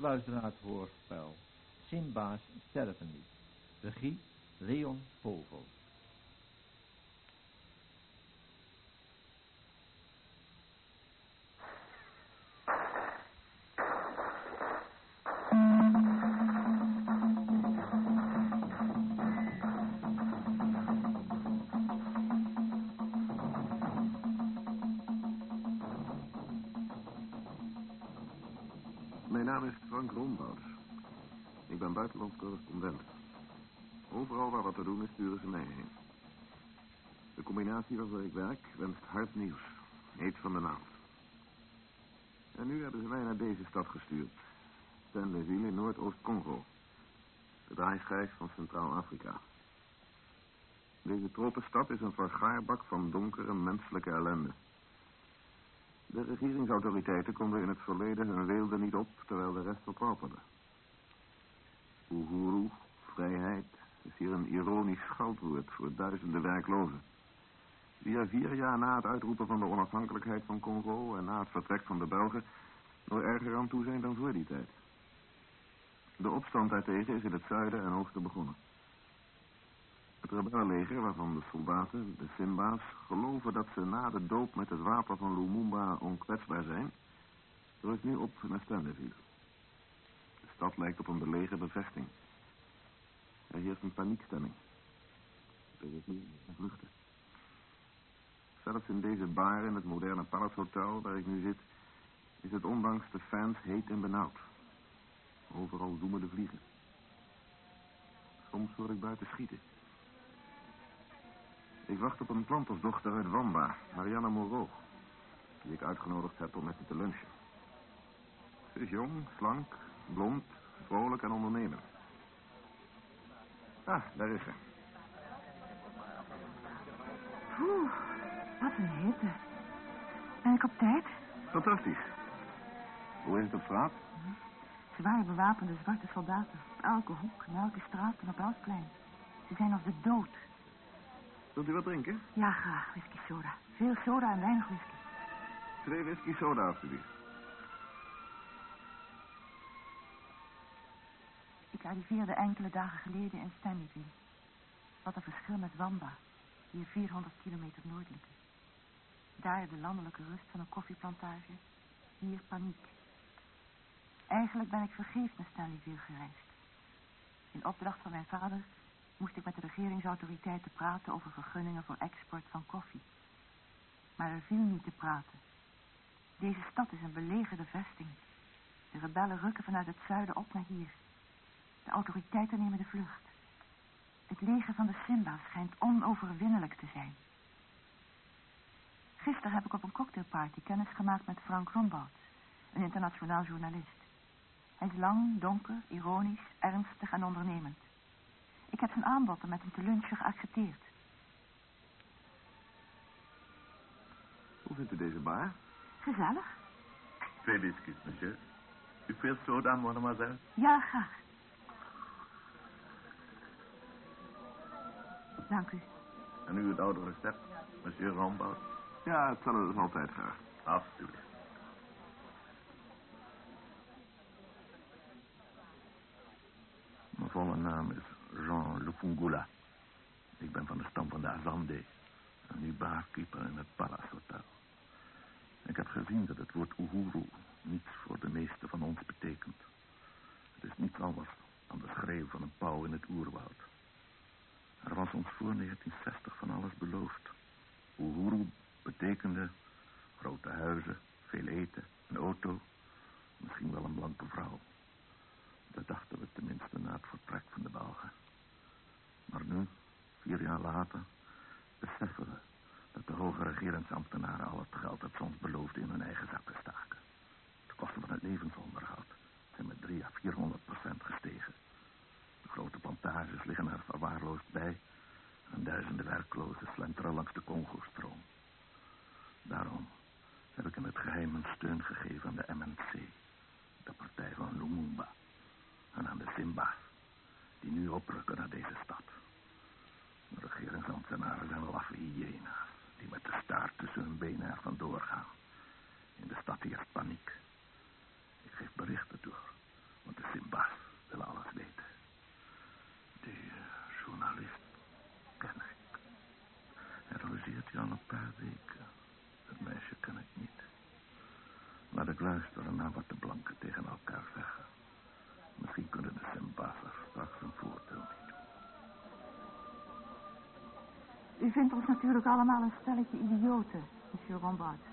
Luister naar het hoorspel. Simba's stervenlied. Regie Leon Povel. Waarvoor ik werk wenst hard nieuws. Heet van de naald. En nu hebben ze mij naar deze stad gestuurd. Stenleyville in Noordoost-Congo. De draaischijf van Centraal-Afrika. Deze tropenstad is een vergaarbak van donkere menselijke ellende. De regeringsautoriteiten konden in het verleden hun weelde niet op, terwijl de rest verpauperde. Uhuru, vrijheid, is hier een ironisch scheldwoord voor duizenden werklozen. Die er vier jaar na het uitroepen van de onafhankelijkheid van Congo en na het vertrek van de Belgen nog erger aan toe zijn dan voor die tijd. De opstand daartegen is in het zuiden en oosten begonnen. Het rebellenleger, waarvan de soldaten, de Simba's, geloven dat ze na de doop met het wapen van Lumumba onkwetsbaar zijn, drukt nu op naar Stenleyville. De stad lijkt op een belegerde vesting. Er heerst een paniekstemming. Er is nu vluchten. Zelfs in deze bar in het moderne Palace Hotel waar ik nu zit, is het ondanks de fans heet en benauwd. Overal zoemen de vliegen. Soms hoor ik buiten schieten. Ik wacht op een plantersdochter uit Wamba, Marianne Moreau. Die ik uitgenodigd heb om met me te lunchen. Ze is jong, slank, blond, vrolijk en ondernemend. Ah, daar is ze. Wat een hitte. Ben ik op tijd? Fantastisch. Hoe is het op straat? Zwaar bewapende zwarte soldaten. Op elke hoek, in elke straat en op elk plein. Ze zijn als de dood. Wilt u wat drinken? Ja, graag. Whisky soda. Veel soda en weinig whisky. Twee whisky soda, alstublieft. Ik arriveerde enkele dagen geleden in Stanleyville. Wat een verschil met Wamba, hier 400 kilometer noordelijker. Daar de landelijke rust van een koffieplantage, hier paniek. Eigenlijk ben ik vergeefs naar Stanleyville gereisd. In opdracht van mijn vader moest ik met de regeringsautoriteiten praten over vergunningen voor export van koffie. Maar er viel niet te praten. Deze stad is een belegerde vesting. De rebellen rukken vanuit het zuiden op naar hier. De autoriteiten nemen de vlucht. Het leger van de Simba schijnt onoverwinnelijk te zijn. Gisteren heb ik op een cocktailparty kennis gemaakt met Frank Rombout, een internationaal journalist. Hij is lang, donker, ironisch, ernstig en ondernemend. Ik heb zijn aanbod om met hem te lunchen geaccepteerd. Hoe vindt u deze bar? Gezellig? Twee whiskies, monsieur. U veel soda, mademoiselle? Ja, graag. Dank u. En u het oude recept, monsieur Rambout? Ja, hetzelfde is altijd graag. Alsjeblieft. Mijn volle naam is Jean Lufungula. Ik ben van de stam van de Azande. En nu barkeeper in het Palace Hotel. Ik heb gezien dat het woord Uhuru niets voor de meeste van ons betekent. Het is niet anders dan de schreeuw van een pauw in het oerwoud. Er was ons voor 1960 van alles beloofd. Uhuru betekende grote huizen, veel eten, een auto, misschien wel een blanke vrouw. Dat dachten we tenminste na het vertrek van de Belgen. Maar nu, vier jaar later, beseffen we dat de hoge regeringsambtenaren al het geld dat ze ons beloofden in hun eigen zakken staken. De kosten van het levensonderhoud zijn met 3 à 400 procent gestegen. De grote plantages liggen er verwaarloosd bij en duizenden werklozen slenteren langs de Congo-stroom. Daarom heb ik in het geheim een steun gegeven aan de MNC. De partij van Lumumba. En aan de Simba's. Die nu oprukken naar deze stad. De regeringsambtenaren zijn laffe hyena's. Die met de staart tussen hun benen er vandoor gaan. In de stad heerst paniek. Ik geef berichten door. Want de Simba's willen alles weten. Die eh, journalist ken ik. Hij logeert je al een paar weken. Meisje ken ik niet. Laat ik luisteren naar wat de blanken tegen elkaar zeggen. Misschien kunnen de Simba's er straks een voordeel doen. U vindt ons natuurlijk allemaal een stelletje idioten, monsieur Lombard.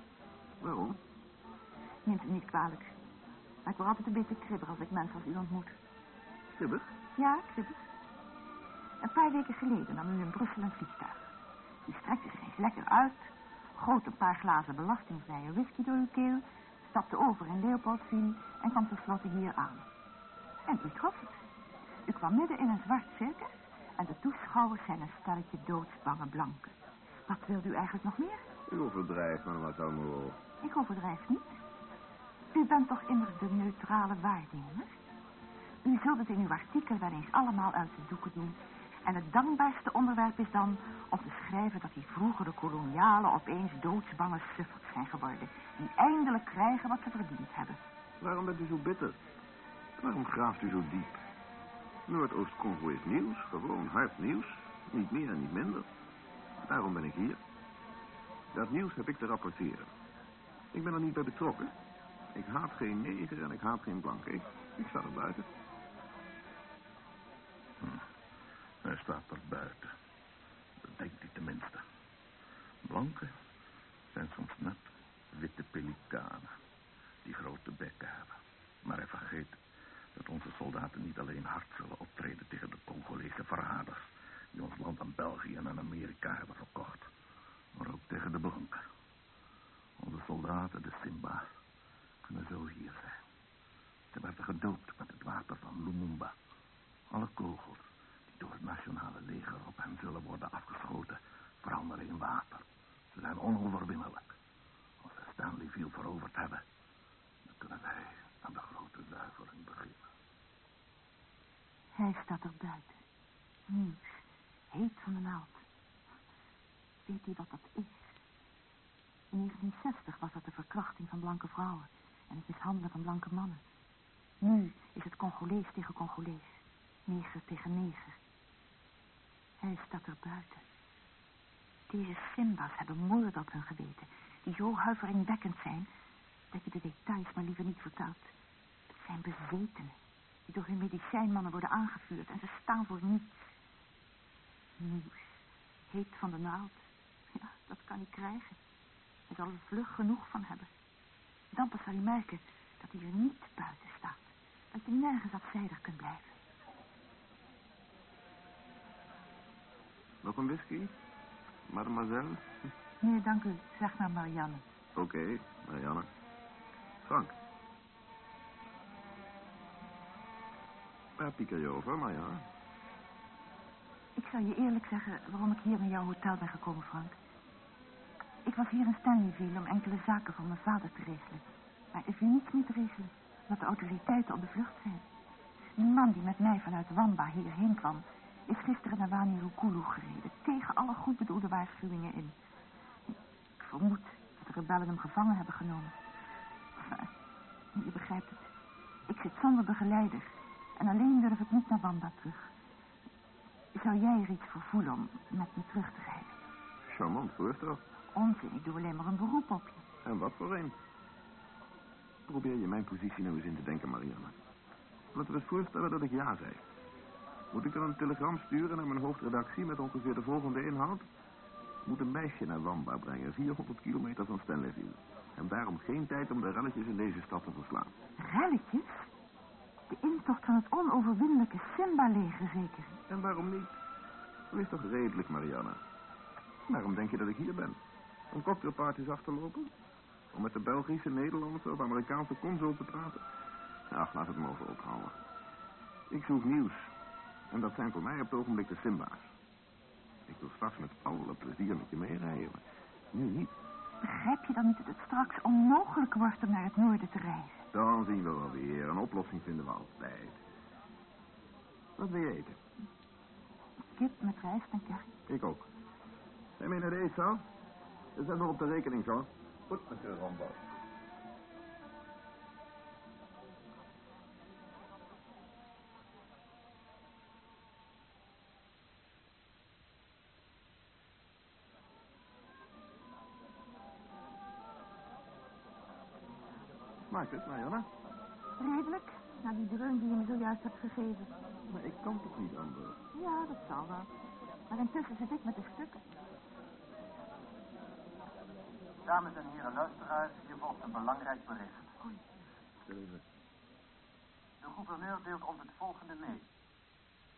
Waarom? Neemt u niet kwalijk. Maar ik word altijd een beetje kribbig als ik mensen als u ontmoet. Kribbig? Ja, kribbig. Een paar weken geleden nam u in Brussel een vliegtuig. U strekte zich eens lekker uit, goot een paar glazen belastingvrije whisky door uw keel, stapte over in Leopoldville en kwam tenslotte hier aan. En u trof het. U kwam midden in een zwart circus en de toeschouwers zijn een stelletje doodsbange blanken. Wat wilt u eigenlijk nog meer? U overdrijft, mademoiselle Moreau. Ik overdrijf niet. U bent toch immers de neutrale waarnemer? U zult het in uw artikel wel eens allemaal uit de doeken doen. En het dankbaarste onderwerp is dan om te schrijven dat die vroegere kolonialen opeens doodsbange suffers zijn geworden. Die eindelijk krijgen wat ze verdiend hebben. Waarom bent u zo bitter? Waarom graaft u zo diep? Noordoost-Congo is nieuws, gewoon hard nieuws. Niet meer en niet minder. Daarom ben ik hier. Dat nieuws heb ik te rapporteren. Ik ben er niet bij betrokken. Ik haat geen neger en ik haat geen blanke. Ik, ik sta er buiten. Hij staat er buiten. Dat denkt hij tenminste. Blanken zijn soms net witte pelikanen. Die grote bekken hebben. Maar hij vergeet dat onze soldaten niet alleen hard zullen optreden tegen de Congolese verraders... die ons land aan België en aan Amerika hebben verkocht. Maar ook tegen de blanken. Onze soldaten, de Simba's, kunnen zo hier zijn. Ze werden gedoopt met het water van Lumumba. Alle kogels door het nationale leger op hen zullen worden afgeschoten, veranderen in water. Ze zijn onoverwinnelijk. Als we Stanleyville veroverd hebben, dan kunnen wij aan de grote zuivering beginnen. Hij staat er buiten. Nieuws. Heet van de naald. Weet u wat dat is? In 1960 was dat de verkrachting van blanke vrouwen en het mishandelen van blanke mannen. Nu is het Congolees tegen Congolees. Neger tegen neger. Hij staat er buiten. Deze Simba's hebben moorden op hun geweten, die zo huiveringwekkend zijn, dat je de details maar liever niet vertelt. Het zijn bezetenen, die door hun medicijnmannen worden aangevuurd en ze staan voor niets. Nieuws. Heet van de naald. Ja, dat kan hij krijgen. Hij zal er vlug genoeg van hebben. Dan pas zal hij merken dat hij er niet buiten staat. Dat je nergens afzijdig kunt blijven. Nog een whisky? Mademoiselle? Nee, dank u. Zeg maar Marianne. Oké, Marianne. Frank. Waar pieker je over, Marianne? Ik zal je eerlijk zeggen waarom ik hier in jouw hotel ben gekomen, Frank. Ik was hier in Stanleyville om enkele zaken voor mijn vader te regelen. Maar ik wil niets niet regelen, omdat de autoriteiten op de vlucht zijn. Die man die met mij vanuit Wamba hierheen kwam, is gisteren naar Wanirukulu gereden, tegen alle goed bedoelde waarschuwingen in. Ik vermoed dat de rebellen hem gevangen hebben genomen. Maar, je begrijpt het. Ik zit zonder begeleider en alleen durf ik niet naar Wamba terug. Zou jij er iets voor voelen om met me terug te rijden? Charmant voorstel. Onzin, ik doe alleen maar een beroep op je. En wat voor een? Probeer je mijn positie nou eens in te denken, Marianne. Laten we eens voorstellen dat ik ja zei. Moet ik dan een telegram sturen naar mijn hoofdredactie met ongeveer de volgende inhoud? Moet een meisje naar Wamba brengen, 400 kilometer van Stanleyville. En daarom geen tijd om de relletjes in deze stad te verslaan. Relletjes? De intocht van het onoverwinnelijke Simba-leger zeker? En waarom niet? Wees toch redelijk, Marianne. Waarom denk je dat ik hier ben? Om cocktailparties af te lopen? Om met de Belgische, Nederlandse of Amerikaanse consul te praten? Ach, laat het maar over ophouden. Ik zoek nieuws. En dat zijn voor mij op het ogenblik de Simba's. Ik wil straks met alle plezier met je meerijden, maar nu niet. Begrijp je dan niet dat het straks onmogelijk wordt om naar het noorden te reizen? Dan zien we wel weer. Een oplossing vinden we altijd. Wat wil je eten? Kip met rijst en curry. Ik ook. Je mee naar de eetzaal? Zet nog op de rekening, zo. Goed, monsieur Rambo. Smaakt het, Marianne? Redelijk, na die dreun die je me zojuist hebt gegeven. Maar ik kan toch niet anders? Ja, dat zal wel. Maar intussen zit ik met de stukken. Dames en heren luisteraars, hier volgt een belangrijk bericht. De gouverneur deelt ons het volgende mee.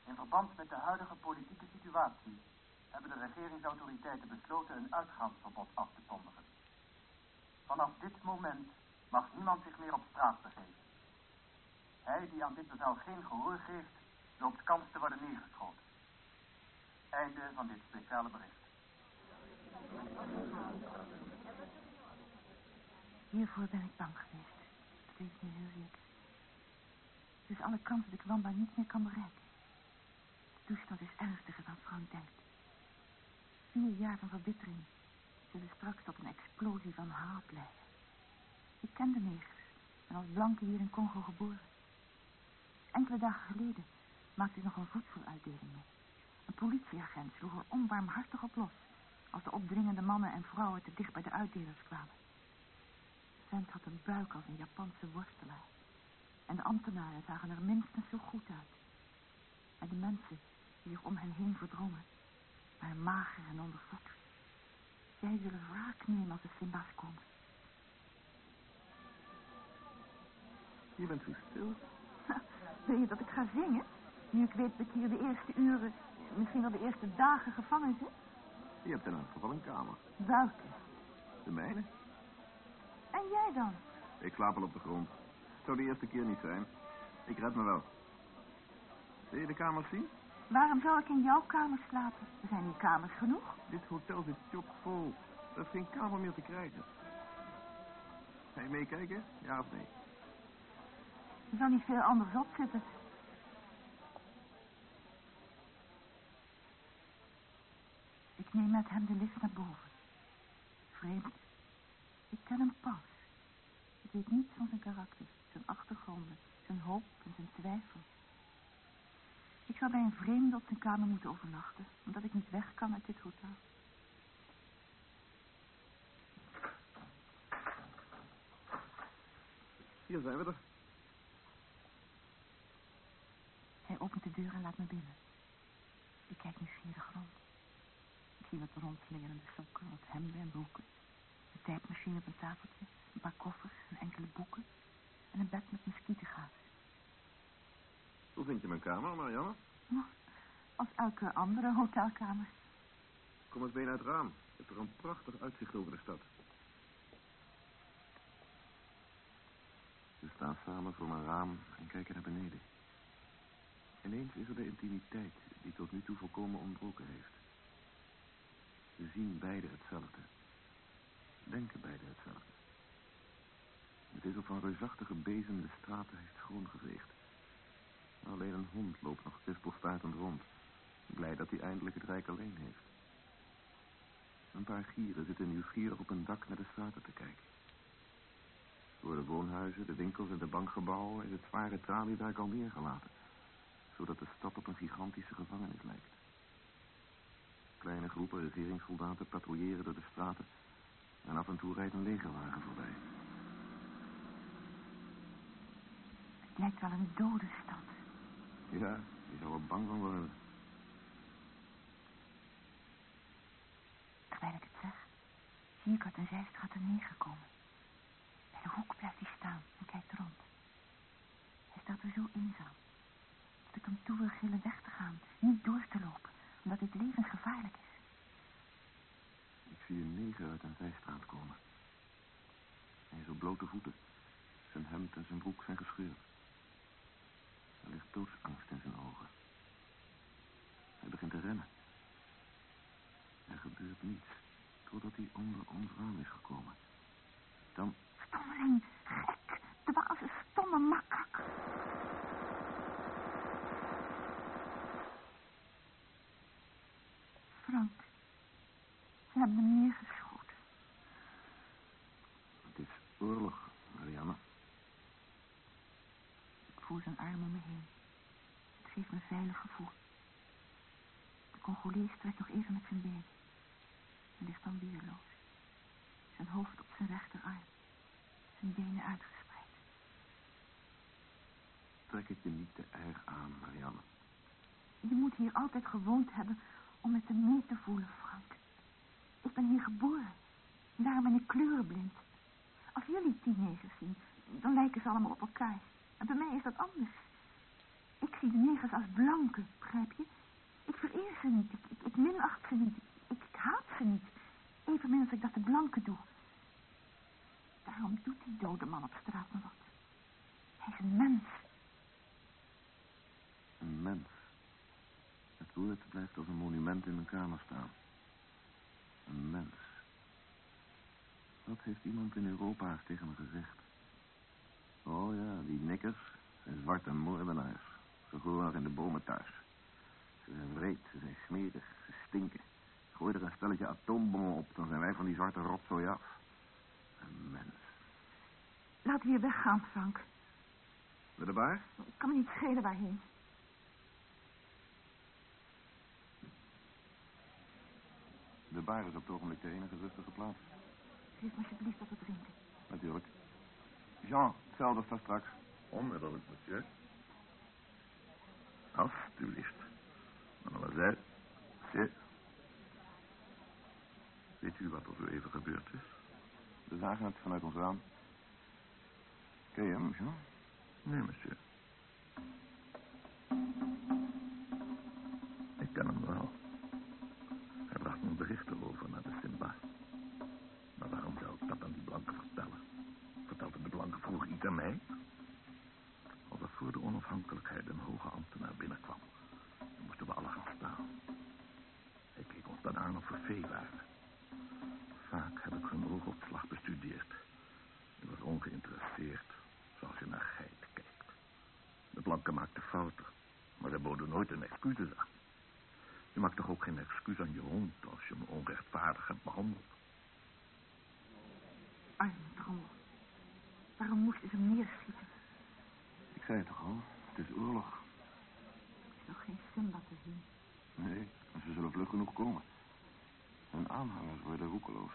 In verband met de huidige politieke situatie hebben de regeringsautoriteiten besloten een uitgaansverbod af te kondigen. Vanaf dit moment mag niemand zich meer op straat begeven. Hij die aan dit bevel geen gehoor geeft, loopt kans te worden neergeschoten. Einde van dit speciale bericht. Hiervoor ben ik bang geweest. Dat weet ik nu heel zeker. Dus alle kans dat ik Wamba niet meer kan bereiken. De toestand is ernstiger dan Frank denkt. Vier jaar van verbittering zullen straks tot een explosie van haat leiden. Ik ken de negers en als blanke hier in Congo geboren. Enkele dagen geleden maakte ik nog een voedseluitdeling mee. Een politieagent sloeg er onbarmhartig op los als de opdringende mannen en vrouwen te dicht bij de uitdelers kwamen. Vent had een buik als een Japanse worstelaar. En de ambtenaren zagen er minstens zo goed uit. En de mensen die zich om hen heen verdrongen, waren mager en ondervoed. Zij zullen wraak nemen als de Simba's komen. Je bent zo stil. Wil je dat ik ga zingen? Nu ik weet dat ik hier de eerste uren, misschien wel de eerste dagen gevangen zit? Je hebt in elk geval een kamer. Buiten. De mijne. En jij dan? Ik slaap al op de grond. Het zou de eerste keer niet zijn. Ik red me wel. Wil je de kamers zien? Waarom zou ik in jouw kamer slapen? Er zijn hier kamers genoeg. Dit hotel zit chockvol. Er is geen kamer meer te krijgen. Ga je meekijken? Ja of nee? Er zal niet veel anders op zitten. Ik neem met hem de lift naar boven. Vreemd. Ik ken hem pas. Ik weet niets van zijn karakter, zijn achtergronden, zijn hoop en zijn twijfel. Ik zou bij een vreemde op zijn kamer moeten overnachten, omdat ik niet weg kan uit dit hotel. Hier zijn we er. Hij opent de deur en laat me binnen. Ik kijk nieuwsgierig rond. Ik zie wat rondslingerende sokken, wat hemden en broeken. Een tijdmachine op een tafeltje, een paar koffers en enkele boeken. En een bed met muskietengaas. Hoe vind je mijn kamer, Marianne? Als elke andere hotelkamer. Kom eens mee naar het raam. Je hebt er een prachtig uitzicht over de stad. We staan samen voor mijn raam en kijken naar beneden. Ineens is er de intimiteit die tot nu toe volkomen ontbroken heeft. We zien beide hetzelfde. Denken beide hetzelfde. Het is of een reusachtige bezem de straten heeft schoongeveegd. Alleen een hond loopt nog kwispelstaartend rond. Blij dat hij eindelijk het rijk alleen heeft. Een paar gieren zitten nieuwsgierig op een dak naar de straten te kijken. Door de woonhuizen, de winkels en de bankgebouwen is het zware traliewerk al neergelaten. Zodat de stad op een gigantische gevangenis lijkt. Kleine groepen regeringssoldaten patrouilleren door de straten. En af en toe rijdt een legerwagen voorbij. Het lijkt wel een dode stad. Ja, je zou er bang van worden. Terwijl ik het zeg, zie ik uit een zijstraat er neergekomen. Bij de hoek blijft hij staan en kijkt rond. Hij staat er zo eenzaam. Hem toe wil gillen weg te gaan, niet door te lopen, omdat dit levensgevaarlijk is. Ik zie een neger uit een zijstraat komen. Hij is op blote voeten. Zijn hemd en zijn broek zijn gescheurd. Er ligt doodsangst in zijn ogen. Hij begint te rennen. Er gebeurt niets, totdat hij onder ons raam is gekomen. Dan, Stommeling, gek, dwaze, stomme makak. Frank, ze hebben hem neergeschoten. het is oorlog, Marianne. Ik voel zijn arm om me heen. Het geeft me een veilig gevoel. De Congolees trekt nog even met zijn been. En ligt dan weerloos. Zijn hoofd op zijn rechterarm. Zijn benen uitgespreid. trek het je niet te erg aan, Marianne. Je moet hier altijd gewoond hebben om met hem mee te voelen, Frank. Ik ben hier geboren. Daarom ben ik kleurenblind. Als jullie teenagers zien, dan lijken ze allemaal op elkaar. En bij mij is dat anders. Ik zie de negers als blanken, begrijp je? Ik vereer ze niet, ik, ik, minacht ze niet, ik, haat ze niet. Evenmin als ik dat de blanken doe. Daarom doet die dode man op straat me wat. Hij is een mens. Een mens. Het woord blijft als een monument in mijn kamer staan. Een mens. Wat heeft iemand in Europa tegen me gezegd? Oh ja, die nikkers zijn zwarte moordenaars. Ze horen in de bomen thuis. Ze zijn wreed, ze zijn smerig, ze stinken. Gooi er een stelletje atoombommen op, dan zijn wij van die zwarte rotzooi af. Een mens. Laten we hier weggaan, Frank. Met de baar? Ik kan me niet schelen waarheen. De bar is op het ogenblik de enige rustige plaats. Geef me alsjeblieft wat te drinken. Natuurlijk. Jean, hetzelfde staat straks. Onmiddellijk, monsieur. Alsjeblieft. Mademoiselle. Zit. Weet u wat er zo even gebeurd is? We zagen het vanuit ons raam. Ken je hem, Jean? Nee, monsieur. Ik ken hem wel. Berichten over naar de Simba. Maar waarom zou ik dat aan die blanken vertellen? Vertelde de blanke vroeg iets aan mij? Er voor de onafhankelijkheid een hoge ambtenaar binnenkwam, dan moesten we alle gaan staan. Hij keek ons dan aan of we vee waren. Vaak heb ik hun oogopslag bestudeerd. Ik was ongeïnteresseerd, zoals je naar geiten kijkt. De blanken maakten fouten, maar ze boden nooit een excuses aan. Je maakt toch ook geen excuus aan je hond als je hem onrechtvaardig hebt behandeld? Arme drommel. Waarom moesten ze hem neerschieten? Ik zei het toch al, het is oorlog. Er is nog geen Simba te zien. Nee, maar ze zullen vlug genoeg komen. Hun aanhangers worden roekeloos.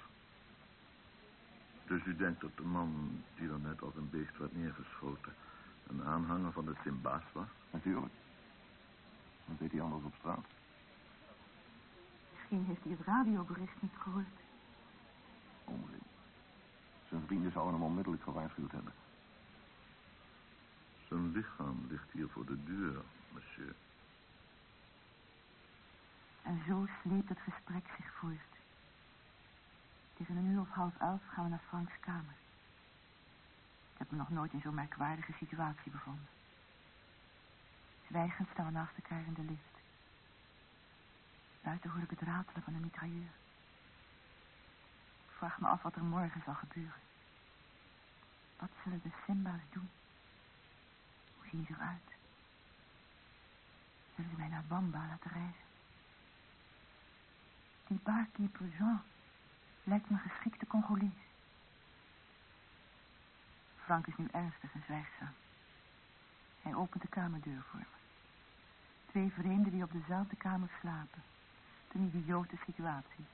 Dus u denkt dat de man die dan net als een beest werd neergeschoten... een aanhanger van de Simba's was? Natuurlijk. Wat deed hij anders op straat? Misschien heeft hij het radiobericht niet gehoord. Onzin. Zijn vrienden zouden hem onmiddellijk gewaarschuwd hebben. Zijn lichaam ligt hier voor de deur, monsieur. En zo sleept het gesprek zich voort. Tegen een uur of half elf gaan we naar Franks kamer. Ik heb me nog nooit in zo'n merkwaardige situatie bevonden. Zwijgend staan we naast elkaar in de lift. Buiten hoor ik het ratelen van een mitrailleur. Ik vraag me af wat er morgen zal gebeuren. Wat zullen de Simba's doen? Hoe zien ze eruit? Zullen ze mij naar Bamba laten reizen? Die barkeeper Jean lijkt me geschikte Congolees. Frank is nu ernstig en zwijgzaam. Hij opent de kamerdeur voor me. Twee vreemden die op dezelfde kamer slapen. Een idiote situatie.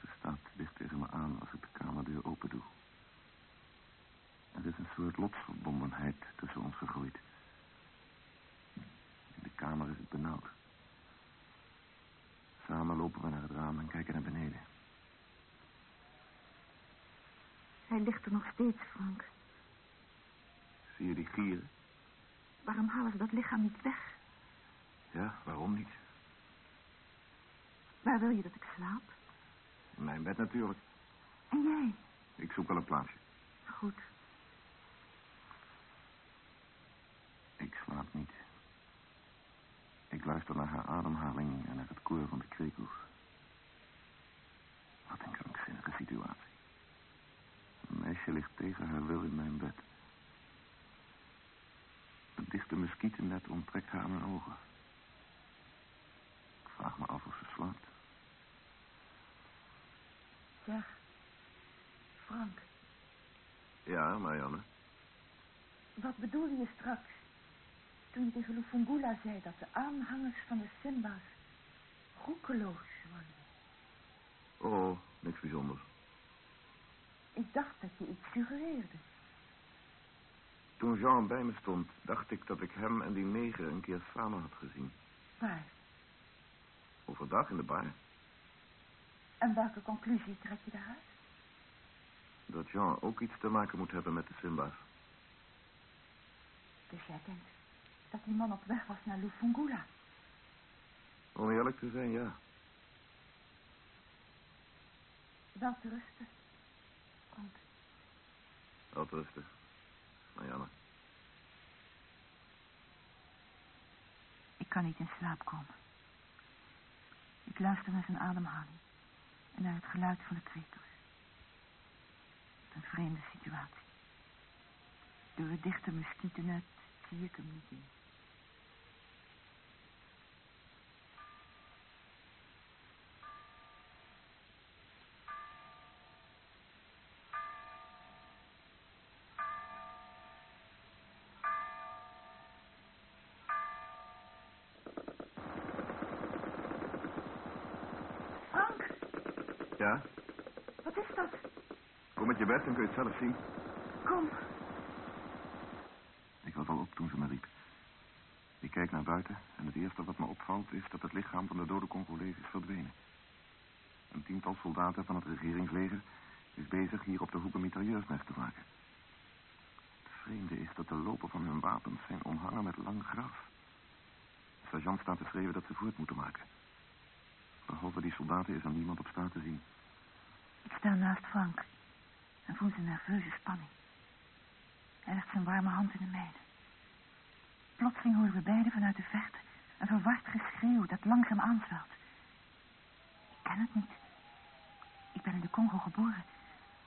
Ze staat dicht tegen me aan als ik de kamerdeur open doe. Er is een soort lotsverbondenheid tussen ons gegroeid. In de kamer is het benauwd. Samen lopen we naar het raam en kijken naar beneden. Hij ligt er nog steeds, Frank. Zie je die gieren? Waarom halen ze dat lichaam niet weg? Ja, waarom niet? Waar wil je dat ik slaap? In mijn bed natuurlijk. En jij? Ik zoek wel een plaatsje. Goed. Ik slaap niet. Ik luister naar haar ademhaling en naar het koor van de krekels. Wat een krankzinnige situatie. Een meisje ligt tegen haar wil in mijn bed. Het dichte muskietennet onttrekt haar aan mijn ogen. Ik vraag me af of ze slaapt. Zeg. Frank, Ja, Marianne. wat bedoelde je straks? Toen je tegen Lufungula zei dat de aanhangers van de Simba's roekeloos worden. Oh, niks bijzonders. Ik dacht dat je iets suggereerde. Toen Jean bij me stond, dacht ik dat ik hem en die neger een keer samen had gezien. Waar? Overdag in de bar. En welke conclusie trek je daaruit? Dat Jean ook iets te maken moet hebben met de Simba's. Dus jij denkt dat die man op weg was naar Lufungula? Om eerlijk te zijn, ja. Wel te rusten. Wat rustig. Marianne. ik kan niet in slaap komen. Ik luister naar zijn ademhaling en naar het geluid van de kwekers. Een vreemde situatie. Door het dichte muskietennet zie ik hem niet in. Zelf zien. Kom. Ik was al op toen ze me riep. Ik kijk naar buiten en het eerste wat me opvalt is dat het lichaam van de dode Congolees is verdwenen. Een tiental soldaten van het regeringsleger is bezig hier op de hoek een mitrailleursnest te maken. Het vreemde is dat de lopen van hun wapens zijn omhangen met lang gras. De sergeant staat te schreeuwen dat ze voort moeten maken. Behalve die soldaten is er niemand op straat te zien. Ik sta naast Frank en voel zijn nerveuze spanning. Hij legt zijn warme hand in de mijne. Plotseling horen we beiden vanuit de verte een verward geschreeuw dat langzaam aanzwelt. Ik ken het niet. Ik ben in de Congo geboren,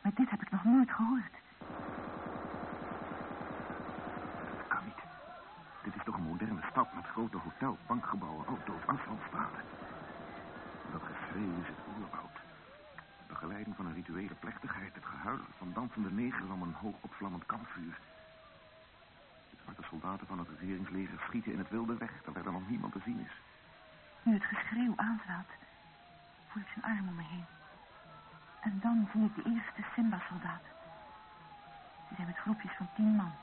maar dit heb ik nog nooit gehoord. Dat kan niet. Dit is toch een moderne stad met grote hotels, bankgebouwen, auto's, asfaltstraten. Dat geschreeuw is het oerwoud. De begeleiding van een rituele plechtigheid, het gehuil van dansende negers om een hoog opvlammend kampvuur. De zwarte soldaten van het regeringsleger schieten in het wilde weg, terwijl er nog niemand te zien is. Nu het geschreeuw aanzwelt, voel ik zijn arm om me heen. En dan zie ik de eerste Simba-soldaten. Ze zijn met groepjes van tien man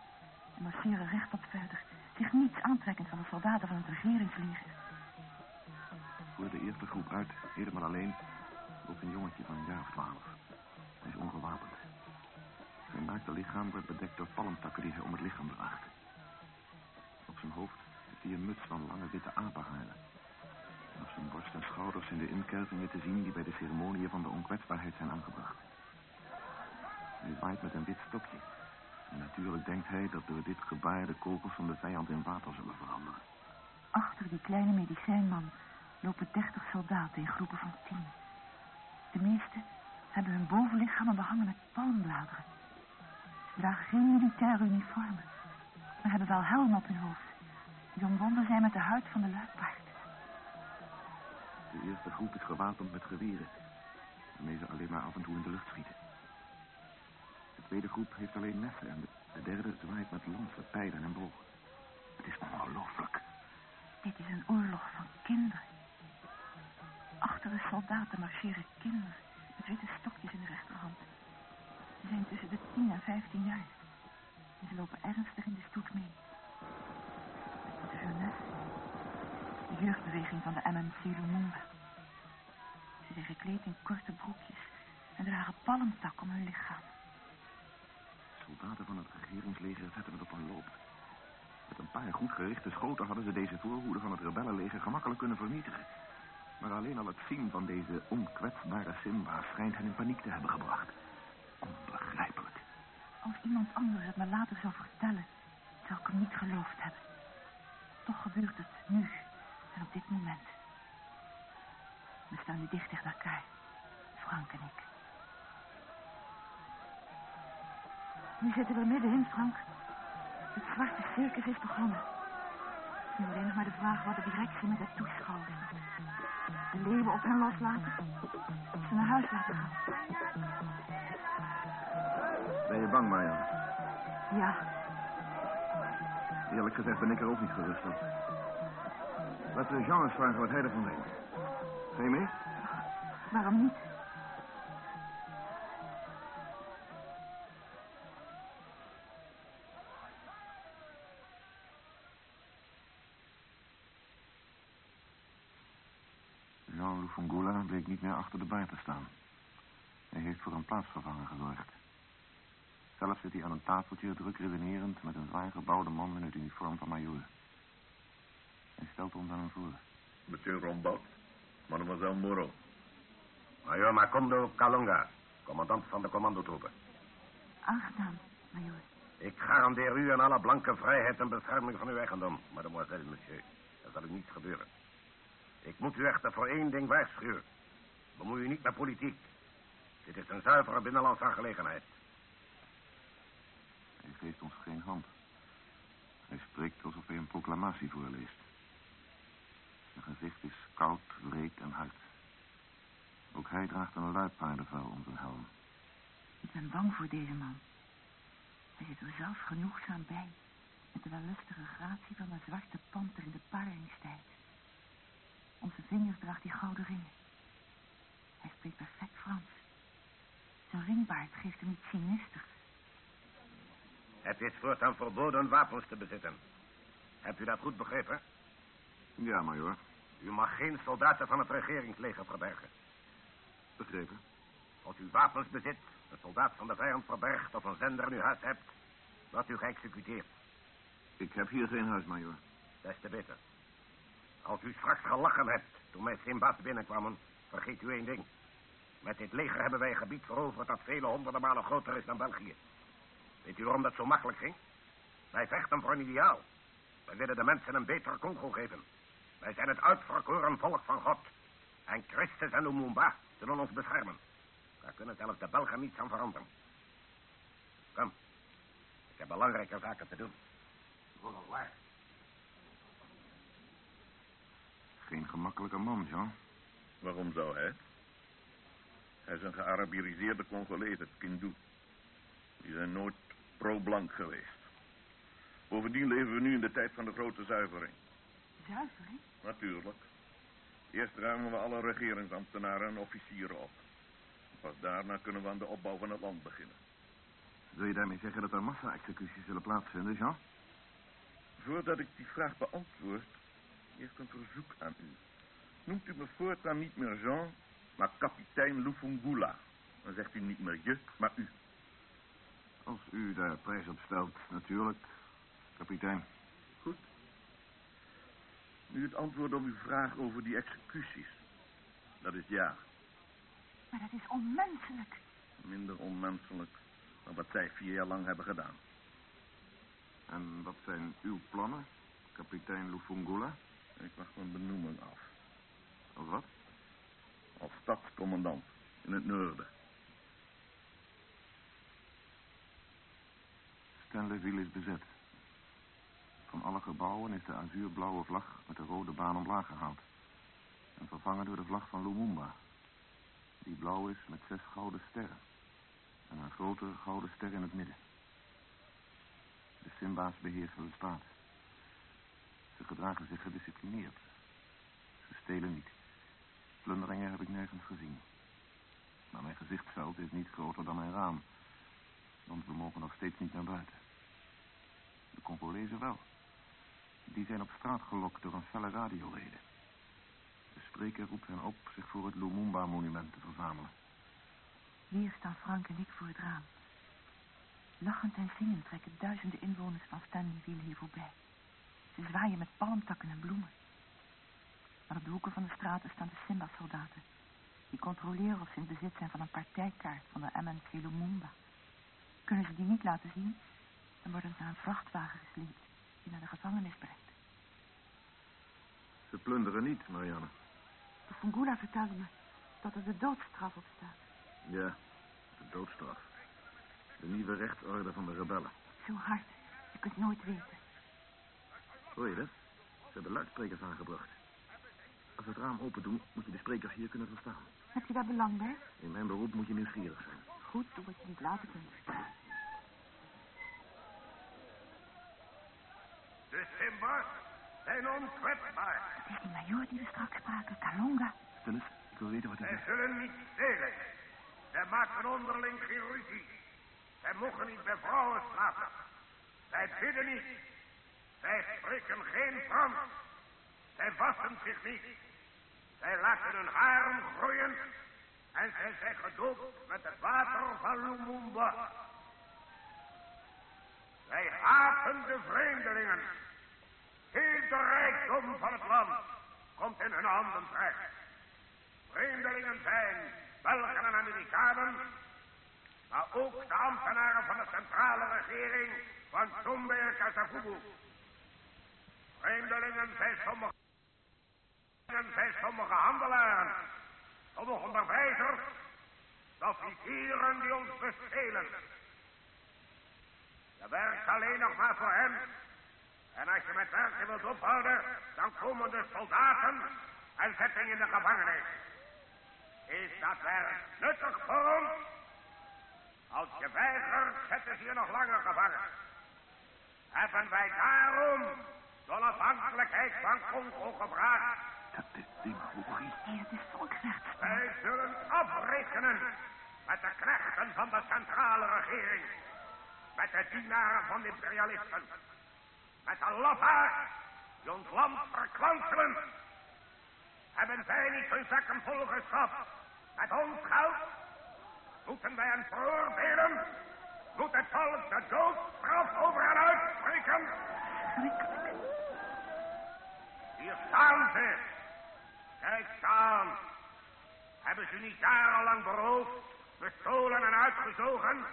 en marcheren rechtop verder, zich niets aantrekkend van de soldaten van het regeringsleger. Voor de eerste groep uit, helemaal alleen, loopt een jongetje van een jaar of twaalf. Hij is ongewapend. Zijn naakte lichaam wordt bedekt door palmtakken die hij om het lichaam draagt. Op zijn hoofd heeft hij een muts van lange witte apenharen. En op zijn borst en schouders zijn de inkervingen te zien die bij de ceremonieën van de onkwetsbaarheid zijn aangebracht. Hij waait met een wit stokje. En natuurlijk denkt hij dat door dit gebaar de kogels van de vijand in water zullen veranderen. Achter die kleine medicijnman lopen dertig soldaten in groepen van tien. De meeste hebben hun bovenlichamen behangen met palmbladeren. Ze dragen geen militaire uniformen, maar hebben wel helmen op hun hoofd. Die omwonden zijn met de huid van de luipaard. De eerste groep is gewapend met geweren, waarmee ze alleen maar af en toe in de lucht schieten. De tweede groep heeft alleen messen en de, de derde zwaait met lansen, pijlen en bogen. Het is ongelooflijk. Dit is een oorlog van kinderen. Achter de soldaten marcheren kinderen met witte stokjes in de rechterhand. Ze zijn tussen de 10 en 15 jaar. En ze lopen ernstig in de stoet mee. De jeunesse, de jeugdbeweging van de MNC Lumumba. Ze zijn gekleed in korte broekjes en dragen palmtak om hun lichaam. Soldaten van het regeringsleger zetten het op een loop. Met een paar goed gerichte schoten hadden ze deze voorhoede van het rebellenleger gemakkelijk kunnen vernietigen. Maar alleen al het zien van deze onkwetsbare Simba schijnt hen in paniek te hebben gebracht. Onbegrijpelijk. Als iemand anders het me later zou vertellen, zou ik hem niet geloofd hebben. Toch gebeurt het nu en op dit moment. We staan nu dicht tegen elkaar, Frank en ik. Nu zitten we middenin, Frank. Het zwarte circus is begonnen. Nu alleen nog maar de vraag wat de directie met het leeuwen op hen loslaten. Ze naar huis laten gaan. Ben je bang, Marjan? Ja, Eerlijk gezegd ben ik er ook niet gerust op. Laten we Jean eens vragen wat hij ervan denkt. Ga je mee? waarom niet? Bleek niet meer achter de baar te staan. Hij heeft voor een plaatsvervanger gezorgd. Zelf zit hij aan een tafeltje druk redenerend met een zwaar gebouwde man in het uniform van majoor. Hij stelt ons aan hem voor. Monsieur Rombaut, mademoiselle Moreau. Major Macondo Kalonga, commandant van de commandotroepen. Aangenaam, majoor. Ik garandeer u en alle blanke vrijheid en bescherming van uw eigendom, mademoiselle, monsieur. Er zal u niets gebeuren. Ik moet u echter voor één ding waarschuwen. Bemoei u niet met politiek. Dit is een zuivere binnenlandse aangelegenheid. Hij geeft ons geen hand. Hij spreekt alsof hij een proclamatie voorleest. Zijn gezicht is koud, wreed en hard. Ook hij draagt een luipaardenvel om zijn helm. Ik ben bang voor deze man. Hij zit er zelf genoegzaam bij. Met de wellustige gratie van een zwarte panter in de paringstijd. Om zijn vingers draagt hij gouden ringen. Hij spreekt perfect Frans. Zijn ringbaard geeft hem iets sinisters. Het is voortaan verboden wapens te bezitten. Hebt u dat goed begrepen? Ja, majoor. U mag geen soldaten van het regeringsleger verbergen. Begrepen. Als u wapens bezit, een soldaat van de vijand verbergt of een zender in uw huis hebt, wordt u geëxecuteerd. Ik heb hier geen huis, majoor. Des te beter. Als u straks gelachen hebt toen wij Simba's binnenkwamen, vergeet u één ding. Met dit leger hebben wij een gebied veroverd dat vele honderden malen groter is dan België. Weet u waarom dat zo makkelijk ging? Wij vechten voor een ideaal. Wij willen de mensen een betere Congo geven. Wij zijn het uitverkoren volk van God. En Christus en Lumumba zullen ons beschermen. Daar kunnen zelfs de Belgen niets aan veranderen. Kom. Ik heb belangrijke zaken te doen. Geen gemakkelijke man, Jean. Waarom zou hij? Hij is een gearabiseerde Congolees uit Kindu. Die zijn nooit pro-blank geweest. Bovendien leven we nu in de tijd van de grote zuivering. Zuivering? Natuurlijk. Eerst ruimen we alle regeringsambtenaren en officieren op. Pas daarna kunnen we aan de opbouw van het land beginnen. Wil je daarmee zeggen dat er massa-executies zullen plaatsvinden, Jean? Voordat ik die vraag beantwoord, eerst een verzoek aan u. Noemt u me voortaan niet meer Jean, maar kapitein Lufungula. Dan zegt u niet meer je, maar u. Als u daar prijs op stelt, natuurlijk. Kapitein. Goed. Nu het antwoord op uw vraag over die executies. Dat is ja. Maar dat is onmenselijk. Minder onmenselijk dan wat zij vier jaar lang hebben gedaan. En wat zijn uw plannen, kapitein Lufungula? Ik wacht mijn benoeming af. Wat? Als stadscommandant in het noorden. Stanleyville is bezet. Van alle gebouwen is de azuurblauwe vlag met de rode baan omlaag gehaald. En vervangen door de vlag van Lumumba. Die blauw is met zes gouden sterren. En een grotere gouden ster in het midden. De Simba's beheersen de straat. Ze gedragen zich gedisciplineerd. Ze stelen niet. Plunderingen heb ik nergens gezien. Maar mijn gezichtsveld is niet groter dan mijn raam. Want we mogen nog steeds niet naar buiten. De Congolezen wel. Die zijn op straat gelokt door een felle radiorede. De spreker roept hen op zich voor het Lumumba-monument te verzamelen. Weer staan Frank en ik voor het raam. Lachend en zingend trekken duizenden inwoners van Stanleyville hier voorbij. Ze zwaaien met palmtakken en bloemen. Maar op de hoeken van de straten staan de Simba-soldaten. Die controleren of ze in bezit zijn van een partijkaart van de MNC Lumumba. Kunnen ze die niet laten zien, dan worden ze naar een vrachtwagen gesleept die naar de gevangenis brengt. Ze plunderen niet, Marianne. De Fungula vertelde me dat er de doodstraf op staat. Ja, de doodstraf. De nieuwe rechtsorde van de rebellen. Zo hard, je kunt nooit weten. Hoor je dat? Ze hebben luidsprekers aangebracht. Als we het raam open doen, moet je de sprekers hier kunnen verstaan. Heb je daar belang bij? In mijn beroep moet je nieuwsgierig zijn. Goed, doe wat je niet laten kunt. De Simba's zijn onkwetsbaar. Het is die majoor die we straks spraken, Kalonga. Stil eens, ik wil weten wat hij Zij zegt. zullen niet stelen. Zij maken onderling geen ruzie. Zij mogen niet bij vrouwen slapen. Zij bidden niet. Zij spreken geen Frans. Zij wassen zich niet. Zij laten hun haren groeien en zij zijn gedoopt met het water van Lumumba. Wij haten de vreemdelingen. Heel de rijkdom van het land komt in hun handen terecht. Vreemdelingen zijn Belgen en Amerikanen, maar ook de ambtenaren van de centrale regering van Zombe en. Vreemdelingen zijn sommige, zijn sommige handelaren, sommige onderwijzers, de figuren die ons bespelen. Je werkt alleen nog maar voor hen. En als je met werken wilt ophouden, dan komen de soldaten en zetten in de gevangenis. Is dat werk nuttig voor ons? Als je weigert, zetten ze je nog langer gevangen. Hebben wij daarom de onafhankelijkheid van Congo gevraagd? Dat is demagogie. Nee, het is volksrecht. Wij zullen afrekenen met de knechten van de centrale regering. Met de dienaren van de imperialisten. Met de lafaards die ons land verkwanselen. Hebben zij niet hun zakken volgestopt met ons geld? Moeten wij hen veroordelen? Moet het volk de doodstraf over hen uitspreken? Hier staan ze. Kijk. Hebben ze niet jarenlang beroofd, bestolen en uitgezogen?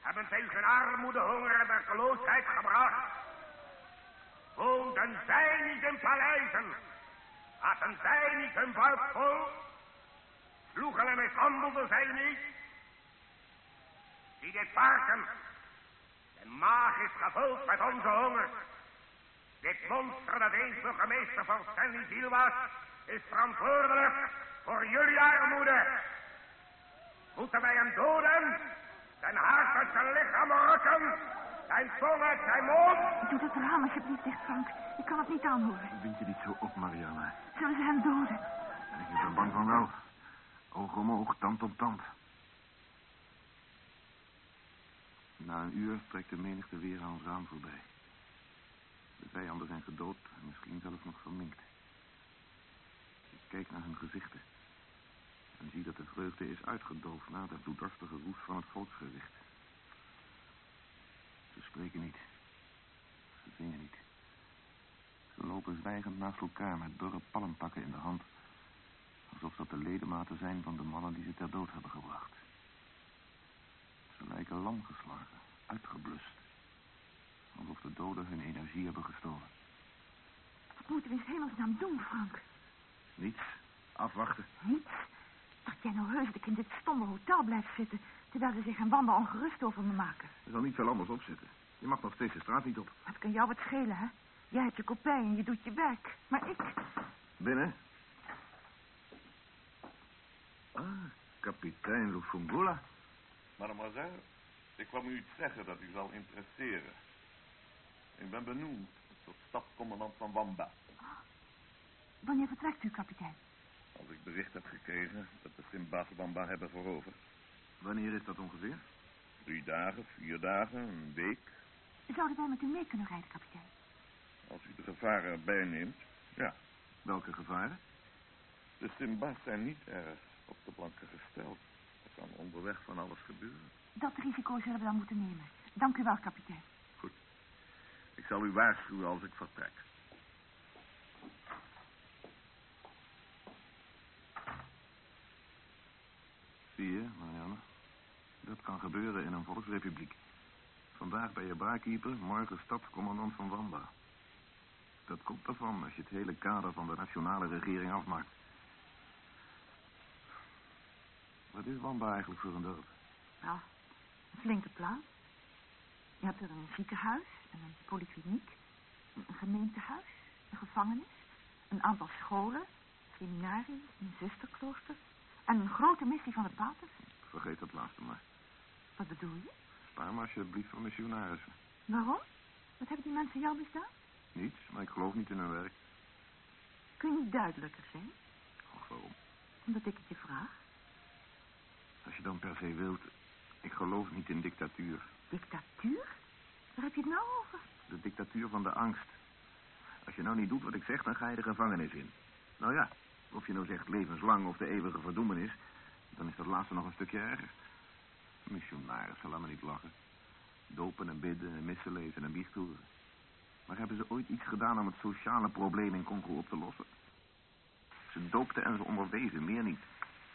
Hebben hun armoede, honger en werkeloosheid gebracht? Woonden zij niet in paleizen? Hadden zij niet hun buik vol? Sloegen en mishandelden zij niet? Zie dit varken. Zijn maag is gevuld met onze honger. Dit monster dat eens burgemeester van Stanleyville was, is verantwoordelijk voor jullie armoede. Moeten wij hem doden? Zijn hart uit zijn lichaam rukken? Zijn tong uit zijn mond? Doe dat raam alsjeblieft dicht, Frank. Ik kan het niet aanhoren. Wind je niet zo op, Marianne. Zullen ze hem doden? Ik ben bang van wel. Oog om oog, tand om tand. Na een uur trekt de menigte weer aan ons raam voorbij. De vijanden zijn gedood en misschien zelfs nog verminkt. Kijk naar hun gezichten. En zie dat de vreugde is uitgedoofd na de bloeddorstige roes van het volksgewicht. Ze spreken niet. Ze zingen niet. Ze lopen zwijgend naast elkaar met dorre palmtakken in de hand. Alsof dat de ledematen zijn van de mannen die ze ter dood hebben gebracht. Ze lijken lam geslagen, uitgeblust. Alsof de doden hun energie hebben gestolen. Wat moeten we in hemelsnaam doen, Frank? Niets. Afwachten. Niets? Dat jij nou heus dat ik in dit stomme hotel blijf zitten... terwijl ze zich in Wanda ongerust over me maken. Er zal niet veel anders op zitten. Je mag nog steeds de straat niet op. Het kan jou wat schelen, hè? Jij hebt je kopij en je doet je werk. Maar ik... Binnen. Ah, kapitein Lufungula. Mademoiselle, ik kwam u iets zeggen dat u zal interesseren. Ik ben benoemd tot stafcommandant van Wamba. Wanneer vertrekt u, kapitein? Als ik bericht heb gekregen dat de Simba's Wamba hebben veroverd. Wanneer is dat ongeveer? Drie dagen, vier dagen, een week. Zouden wij met u mee kunnen rijden, kapitein? Als u de gevaren erbij neemt, ja. Welke gevaren? De Simba's zijn niet erg op de planken gesteld. Er kan onderweg van alles gebeuren. Dat risico zullen we dan moeten nemen. Dank u wel, kapitein. Ik zal u waarschuwen als ik vertrek. Zie je, Marianne? Dat kan gebeuren in een volksrepubliek. Vandaag ben je barkeeper, morgen stadscommandant van Wamba. Dat komt ervan als je het hele kader van de nationale regering afmaakt. Wat is Wamba eigenlijk voor een dorp? Nou, een flinke plaats. Je hebt er een ziekenhuis, en een polykliniek, een gemeentehuis, een gevangenis, een aantal scholen, seminarie, een zusterklooster een grote missie van de paters. Vergeet dat laatste maar. Wat bedoel je? Spaar me alsjeblieft van missionarissen. Waarom? Wat hebben die mensen jou misdaan? Niets, maar ik geloof niet in hun werk. Kun je niet duidelijker zijn? Och, waarom? Omdat ik het je vraag. Als je dan per se wilt, ik geloof niet in dictatuur. Dictatuur? Waar heb je het nou over? De dictatuur van de angst. Als je nou niet doet wat ik zeg, dan ga je de gevangenis in. Nou ja, Of je nou zegt levenslang of de eeuwige verdoemenis, dan is dat laatste nog een stukje erger. Missionarissen, laat me niet lachen. Dopen en bidden en missen lezen en biechttoeren. Maar hebben ze ooit iets gedaan om het sociale probleem in Congo op te lossen? Ze doopten en ze onderwezen, meer niet.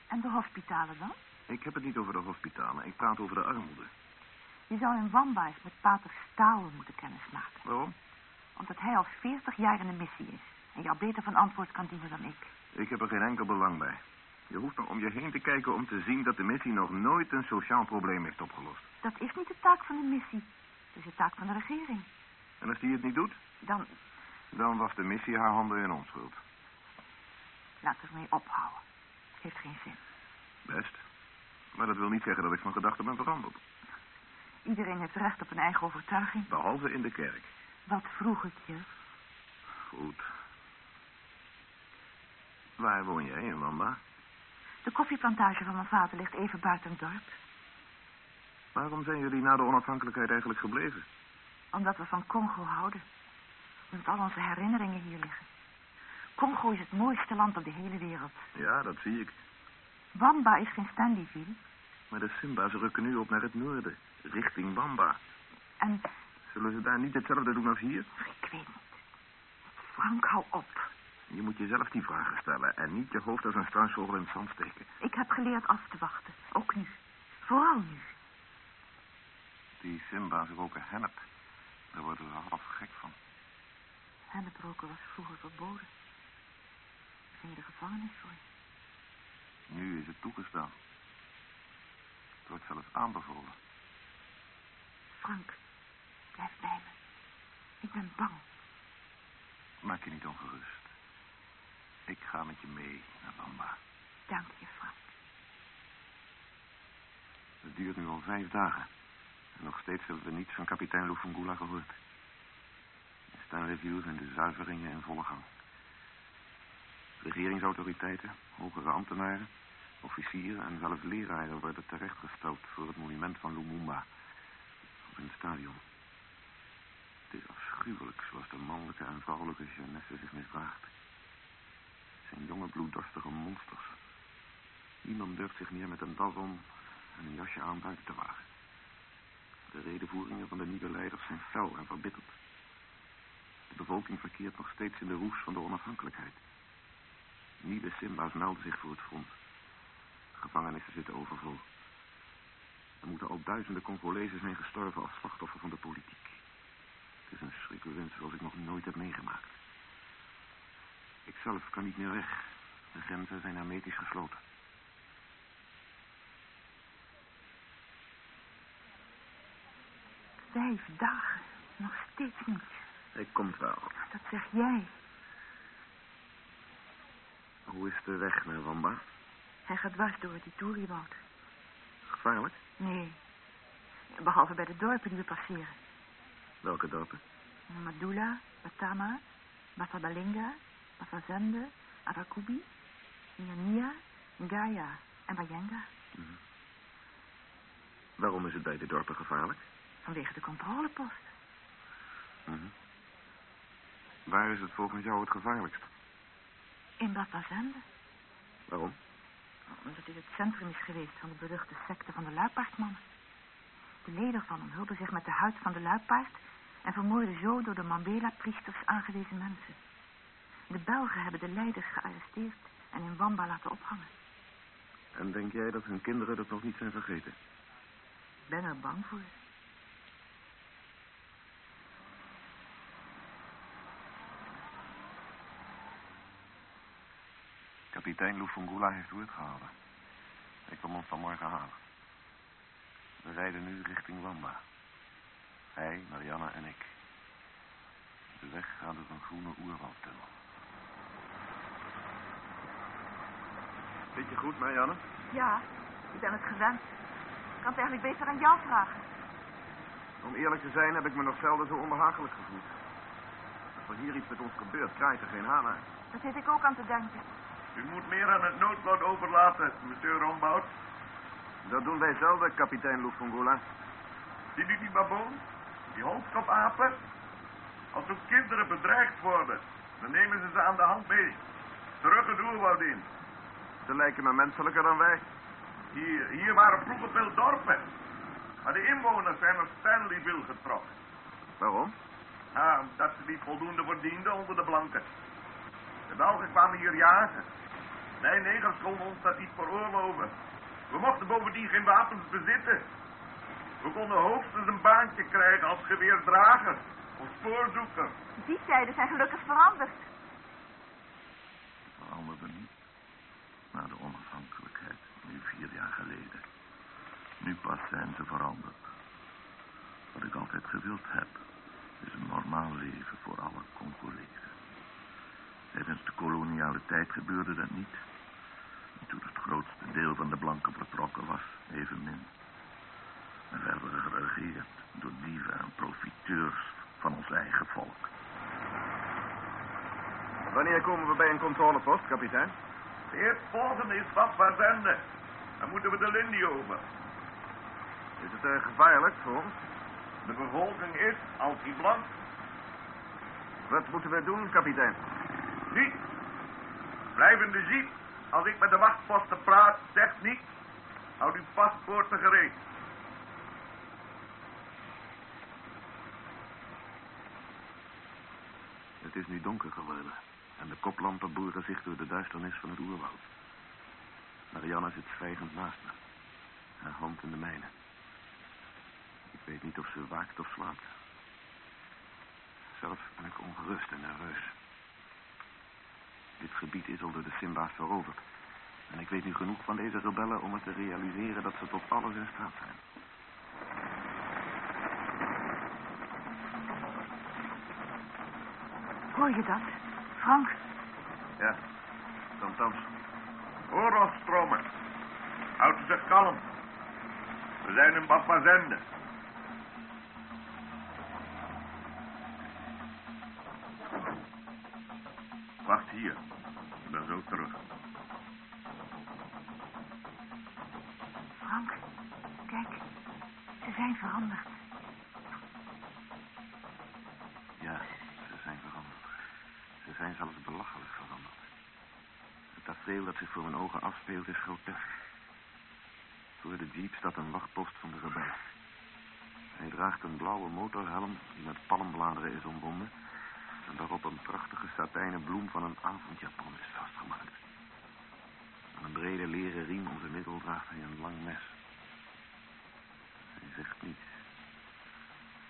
En de hospitalen dan? Ik heb het niet over de hospitalen, ik praat over de armoede. Je zou in Wamba eens met pater Stouwen moeten kennismaken. Waarom? Omdat hij al 40 jaar in de missie is. En jou beter van antwoord kan dienen dan ik. Ik heb er geen enkel belang bij. Je hoeft maar om je heen te kijken om te zien dat de missie nog nooit een sociaal probleem heeft opgelost. Dat is niet de taak van de missie. Het is de taak van de regering. En als die het niet doet, Dan dan was de missie haar handen in onschuld. laat er mee ophouden. Het heeft geen zin. Best. Maar dat wil niet zeggen dat ik van gedachten ben veranderd. Iedereen heeft recht op een eigen overtuiging. Behalve in de kerk. Wat vroeg ik je? Goed. Waar woon jij in Wamba? De koffieplantage van mijn vader ligt even buiten het dorp. Waarom zijn jullie na de onafhankelijkheid eigenlijk gebleven? Omdat we van Congo houden. Omdat al onze herinneringen hier liggen. Congo is het mooiste land op de hele wereld. Ja, dat zie ik. Wamba is geen Stanleyville. Maar de Simba's rukken nu op naar het noorden, richting Wamba. En Zullen ze daar niet hetzelfde doen als hier? ik weet niet. Frank, hou op. Je moet jezelf die vragen stellen en niet je hoofd als een struisvogel in het zand steken. Ik heb geleerd af te wachten. Ook nu. Vooral nu. Die Simba's roken hennep. Daar worden ze half gek van. Henneproken was vroeger verboden. Er ging je de gevangenis voor. Nu is het toegestaan. Het wordt zelfs aanbevolen. Frank, blijf bij me. Ik ben bang. Maak je niet ongerust. Ik ga met je mee naar Wamba. Dank je, Frank. Het duurt nu al vijf dagen. En nog steeds hebben we niets van kapitein Lufungula gehoord. In Stanleyville zijn de zuiveringen in volle gang. Regeringsautoriteiten, hogere ambtenaren, officieren en zelfs leraren worden terechtgesteld voor het monument van Lumumba op een stadion. Het is afschuwelijk zoals de mannelijke en vrouwelijke jeunesse zich misdraagt. Jonge bloeddorstige monsters. Niemand durft zich meer met een das om en een jasje aan buiten te wagen. De redenvoeringen van de nieuwe leiders zijn fel en verbitterd. De bevolking verkeert nog steeds in de roes van de onafhankelijkheid. Nieuwe Simba's melden zich voor het front. Gevangenissen zitten overvol. Er moeten al duizenden Congolezen zijn gestorven als slachtoffer van de politiek. Het is een schrikbewind zoals ik nog nooit heb meegemaakt. Ikzelf kan niet meer weg. De grenzen zijn hermetisch gesloten. Vijf dagen. Nog steeds niet. Ik komt wel. Dat zeg jij. Hoe is de weg naar Wamba? Hij gaat dwars door die toeriewoud. Gevaarlijk? Nee. Behalve bij de dorpen die we passeren. Welke dorpen? Madula, Batama, Bafabalinga, Bafazende, Arakubi, Nyania, Ngaya en Bayenga. Waarom is het bij de dorpen gevaarlijk? Vanwege de controlepost. Mhm. Waar is het volgens jou het gevaarlijkst? In Bafazende. Waarom? Omdat dit het centrum is geweest van de beruchte secte van de luipaardmannen. De leden van hem hulden zich met de huid van de luipaard... en vermoorden zo door de Mambela-priesters aangewezen mensen. De Belgen hebben de leiders gearresteerd en in Wamba laten ophangen. En denk jij dat hun kinderen dat nog niet zijn vergeten? Ik ben er bang voor. Kapitein Lufungula heeft woord gehouden. Ik kom ons vanmorgen halen. We rijden nu richting Wamba. Hij, Marianne en ik. De weg gaat door een groene oerwoudtunnel. Zit je goed, Marianne? Ja, ik ben het gewend. Ik kan het eigenlijk beter aan jou vragen. Om eerlijk te zijn heb ik me nog zelden zo onbehagelijk gevoeld. Als er hier iets met ons gebeurt, kraait er geen haan naar. Daar zit ik ook aan te denken. U moet meer aan het noodlot overlaten, monsieur Rombout. Dat doen wij zelden, kapitein Lufungula. Ziet u die baboon? Die hoofdkopapen? Als hun kinderen bedreigd worden, dan nemen ze ze aan de hand mee. terug het oerwoud in. Ze lijken me menselijker dan wij. Hier, hier waren vroeger veel dorpen. Maar de inwoners zijn naar Stanleyville getrokken. Waarom? Ah, omdat ze niet voldoende verdienden onder de blanken. De Belgen kwamen hier jagen. Wij negers konden ons dat niet veroorloven. We mochten bovendien geen wapens bezitten. We konden hoogstens een baantje krijgen als geweerdrager of spoorzoeker. Die tijden zijn gelukkig veranderd. Veranderde niet. Na de onafhankelijkheid, nu vier jaar geleden. Nu pas zijn ze veranderd. Wat ik altijd gewild heb, is een normaal leven voor alle Congolezen. Tijdens de koloniale tijd gebeurde dat niet. En toen het grootste deel van de blanken vertrokken was, evenmin. We werden geregeerd door dieven en profiteurs van ons eigen volk. Wanneer komen we bij een controlepost, kapitein? Het volgende is wat. Dan moeten we de Lindy over. Is het uh, gevaarlijk voor ons? De bevolking is anti-blank. Wat moeten we doen, kapitein? Niet. Blijf in de jeep. Als ik met de wachtposten praat, zeg niet. Houd uw paspoorten gereed. Het is nu donker geworden en de koplampen boeren zich door de duisternis van het oerwoud. Marianne zit zwijgend naast me, haar hand in de mijne. Ik weet niet of ze waakt of slaapt. Zelf ben ik ongerust en nerveus. Dit gebied is al door de Simba's veroverd. En ik weet nu genoeg van deze rebellen om me te realiseren dat ze tot alles in staat zijn. Hoor je dat? Frank? Ja, Tams. Oorlogsstromen. Houd zich kalm. We zijn in Bapazende. Wacht hier. Ik ben zo terug. Frank, kijk. Ze zijn veranderd. Ja, ze zijn veranderd. Ze zijn zelfs belachelijk veranderd. Het tafereel dat zich voor afspeelt is grotesk. Voor de jeep staat een wachtpost van de rebel. Hij draagt een blauwe motorhelm die met palmbladeren is omwonden... en daarop een prachtige satijnen bloem van een avondjapon is vastgemaakt. Aan een brede leren riem om zijn middel draagt hij een lang mes. Hij zegt niets.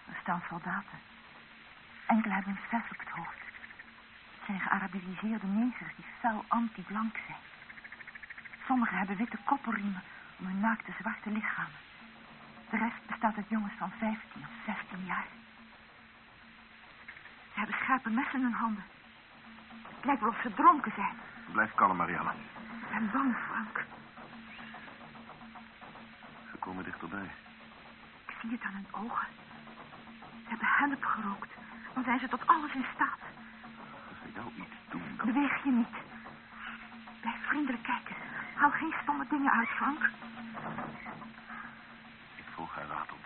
Er staan soldaten. Enkele hebben een op het hoofd. Het zijn gearabiseerde negers die fel anti-blank zijn. Sommigen hebben witte koppelriemen om hun naakte zwarte lichamen. De rest bestaat uit jongens van 15 of 16 jaar. Ze hebben scherpe messen in hun handen. Het lijkt wel of ze dronken zijn. Blijf kalm, Marianne. Ik ben bang, Frank. Ze komen dichterbij. Ik zie het aan hun ogen. Ze hebben help gerookt. Dan zijn ze tot alles in staat. Als ze jou iets doen, dan... Beweeg je niet. Blijf vriendelijk kijken. Haal geen stomme dingen uit, Frank. Ik volg haar raad op.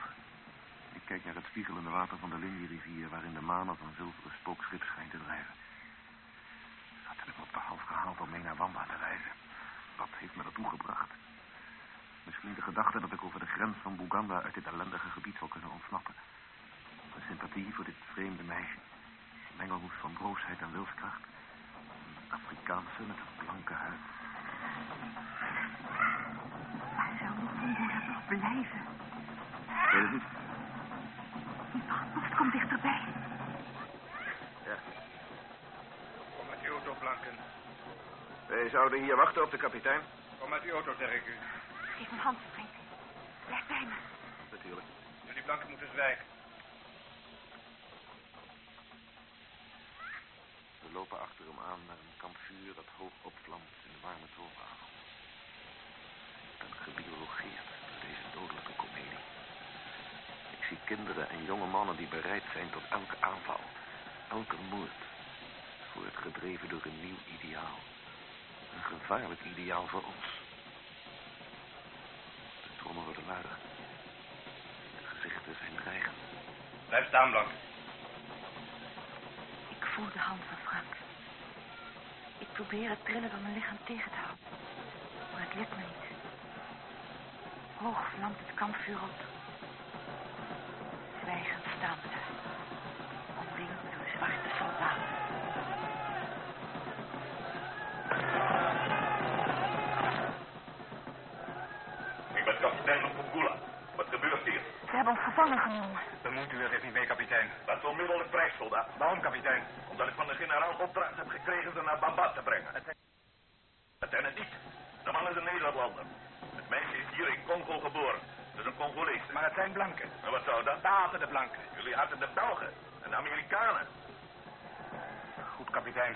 Ik kijk naar het spiegelende water van de Lindy-rivier... waarin de als een zilveren spookschip schijnt te drijven. Dat heb ik me op de gehaald om mee naar Wamba te reizen. Wat heeft me daartoe gebracht? Misschien de gedachte dat ik over de grens van Buganda... uit dit ellendige gebied zou kunnen ontsnappen. Een sympathie voor dit vreemde meisje. Een van broosheid en wilskracht. Een Afrikaanse met een blanke huid. Waar zou Mokongora toch blijven? Weet het niet. Die wachtpost komt dichterbij. Ja. Kom met uw auto, Blanken. Wij zouden hier wachten op de kapitein. Kom met uw auto, zeg ik u. Geef mijn hand, Frank. Blijf bij me. Natuurlijk. Jullie Blanken moeten zwijgen. We lopen achter hem aan naar een kampvuur dat hoog opvlamt in de warme zomeravond. Ik ben gebiologeerd door deze dodelijke komedie. Ik zie kinderen en jonge mannen die bereid zijn tot elke aanval, elke moord. Voortgedreven door een nieuw ideaal. Een gevaarlijk ideaal voor ons. De trommen worden luider. De gezichten zijn dreigend. Blijf staan, Blanken. Ik voel de hand van Frank. Ik probeer het trillen van mijn lichaam tegen te houden. Maar het lukt me niet. Hoog vlamt het kampvuur op. Zwijgend staan we daar. Omringd door zwarte soldaten. Ik ben kapitein van. Wat gebeurt hier? Ze hebben ons gevangen genomen. Bemoeit u er even niet mee, kapitein. Dat is onmiddellijk prijs, soldaat. Waarom, kapitein? Omdat ik van de generaal opdracht heb gekregen ze naar Bambat te brengen. Het zijn, het niet. De man is een Nederlander. Het meisje is hier in Congo geboren. Is een Congolees. Maar het zijn blanken. En wat zou dat? We haten de blanken. Jullie haten de Belgen en de Amerikanen. Goed, kapitein.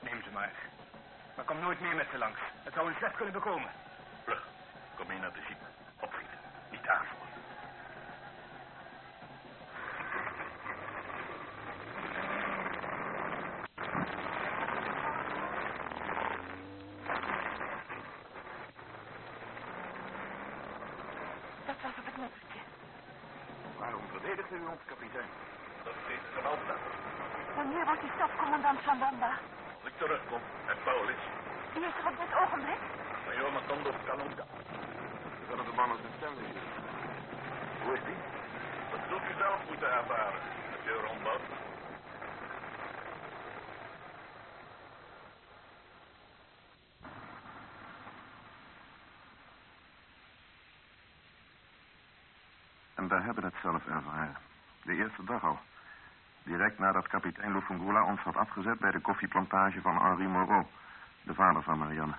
Neem ze maar. Maar kom nooit meer met ze langs. Het zou een slecht kunnen bekomen. Vlug, kom mee naar de jeep. Opschieten, niet aarzelen. Dat was op het nippertje. Waarom verdedigt u ons, kapitein? Dat is deze gevalstaat. Wanneer wordt die stafcommandant van Wamba? Als ik terugkom en Paul is, Die is er op dit ogenblik. major Macondo Kalonga. Zullen de mannen zijn stem niet Hoe is die? Dat zult u zelf moeten ervaren, monsieur Rombouw. Wij hebben het zelf ervaren. De eerste dag al. Direct nadat kapitein Lufungula ons had afgezet bij de koffieplantage van Henri Moreau, de vader van Marianne.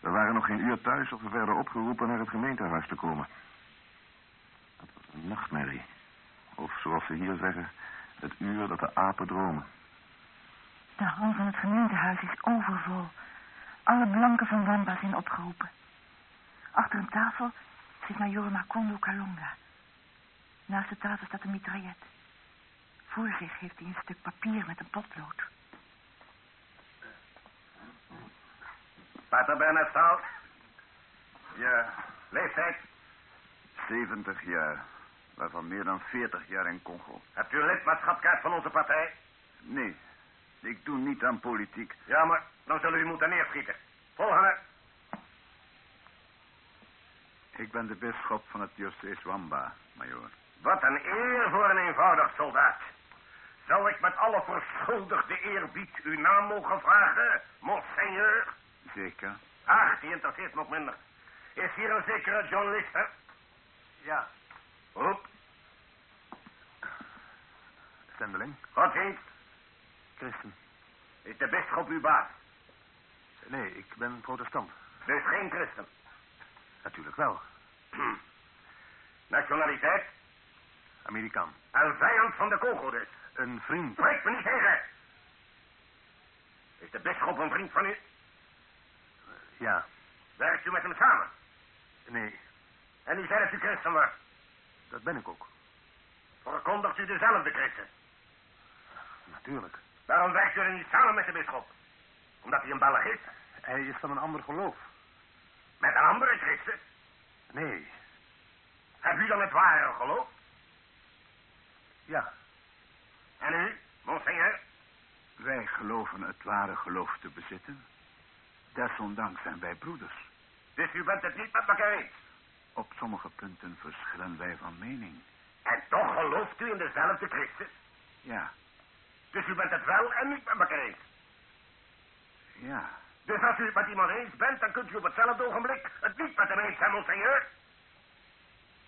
We waren nog geen uur thuis of we werden opgeroepen naar het gemeentehuis te komen. Dat was een nachtmerrie. Of zoals ze hier zeggen, het uur dat de apen dromen. De hal van het gemeentehuis is overvol. Alle blanken van Wamba zijn opgeroepen. Achter een tafel zit major Macondo Kalonga. Naast de tafel staat een mitraillet. Voor zich heeft hij een stuk papier met een potlood. Pater Bernard Staal. Ja. Leeftijd. 70 jaar, waarvan meer dan 40 jaar in Congo. Hebt u een lidmaatschapkaart van onze partij? Nee, ik doe niet aan politiek. Ja, maar dan zullen u moeten neerschieten. Volgende. Ik ben de bisschop van het diocese Wamba, major. Wat een eer voor een eenvoudig soldaat. Zou ik met alle verschuldigde eerbied uw naam mogen vragen, monseigneur? Zeker? Ach, die interesseert ook minder. Is hier een zekere John Lister? Ja. Roep. Zendeling? Godsdienst. Christen. Is de bisschop uw baas? Nee, ik ben protestant. Dus geen christen. Natuurlijk wel. Nationaliteit? Amerikaan. Een vijand van de Congo dus. Een vriend. Spreek me niet tegen. Is de bisschop een vriend van u? Ja. Werkt u met hem samen? Nee, En u zei dat u christen was. dat ben ik ook. Verkondigt u dezelfde christen? Natuurlijk. Waarom werkt u er niet samen met de bisschop? Omdat hij een Belg is? Hij is van een ander geloof. Met een andere christen? Nee. Hebt u dan het ware geloof? Ja. En u, monseigneur? Wij geloven het ware geloof te bezitten. Desondanks zijn wij broeders. Dus u bent het niet met elkaar eens? Op sommige punten verschillen wij van mening. En toch gelooft u in dezelfde Christus? Ja, Dus u bent het wel en niet met elkaar eens? ja. Dus als u het met iemand eens bent, dan kunt u op hetzelfde ogenblik het niet met hem eens zijn, monseigneur?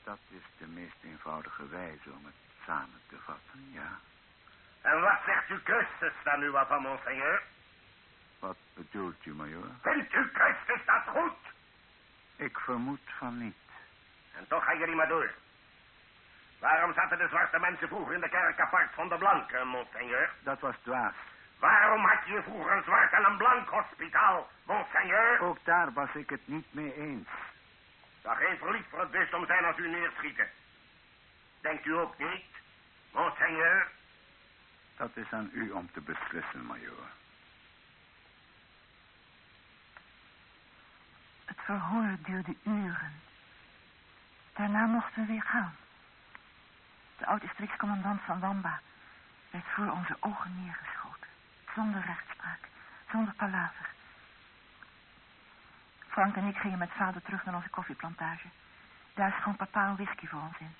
Dat is de meest eenvoudige wijze om het samen te vatten, ja. En wat zegt u Christus daar nu van, monseigneur? Wat bedoelt u, majoor? Vindt u Christus dat goed? Ik vermoed van niet. En toch ga je niet maar door. Waarom zaten de zwarte mensen vroeger in de kerk apart van de blanken, monseigneur? Dat was dwaas. Waarom had je vroeger een zwart en een blank hospitaal, monseigneur? Ook daar was ik het niet mee eens. Dat geen verliefd voor het bisdom zijn als u neerschieten. Denkt u ook niet, monseigneur? Dat is aan u om te beslissen, majoor. Het verhoor duurde uren. Daarna mochten we weer gaan. De oud-districtscommandant van Wamba werd voor onze ogen neergeschoten. Zonder rechtspraak. Zonder palaver. Frank en ik gingen met vader terug naar onze koffieplantage. Daar schonk papa een whisky voor ons in.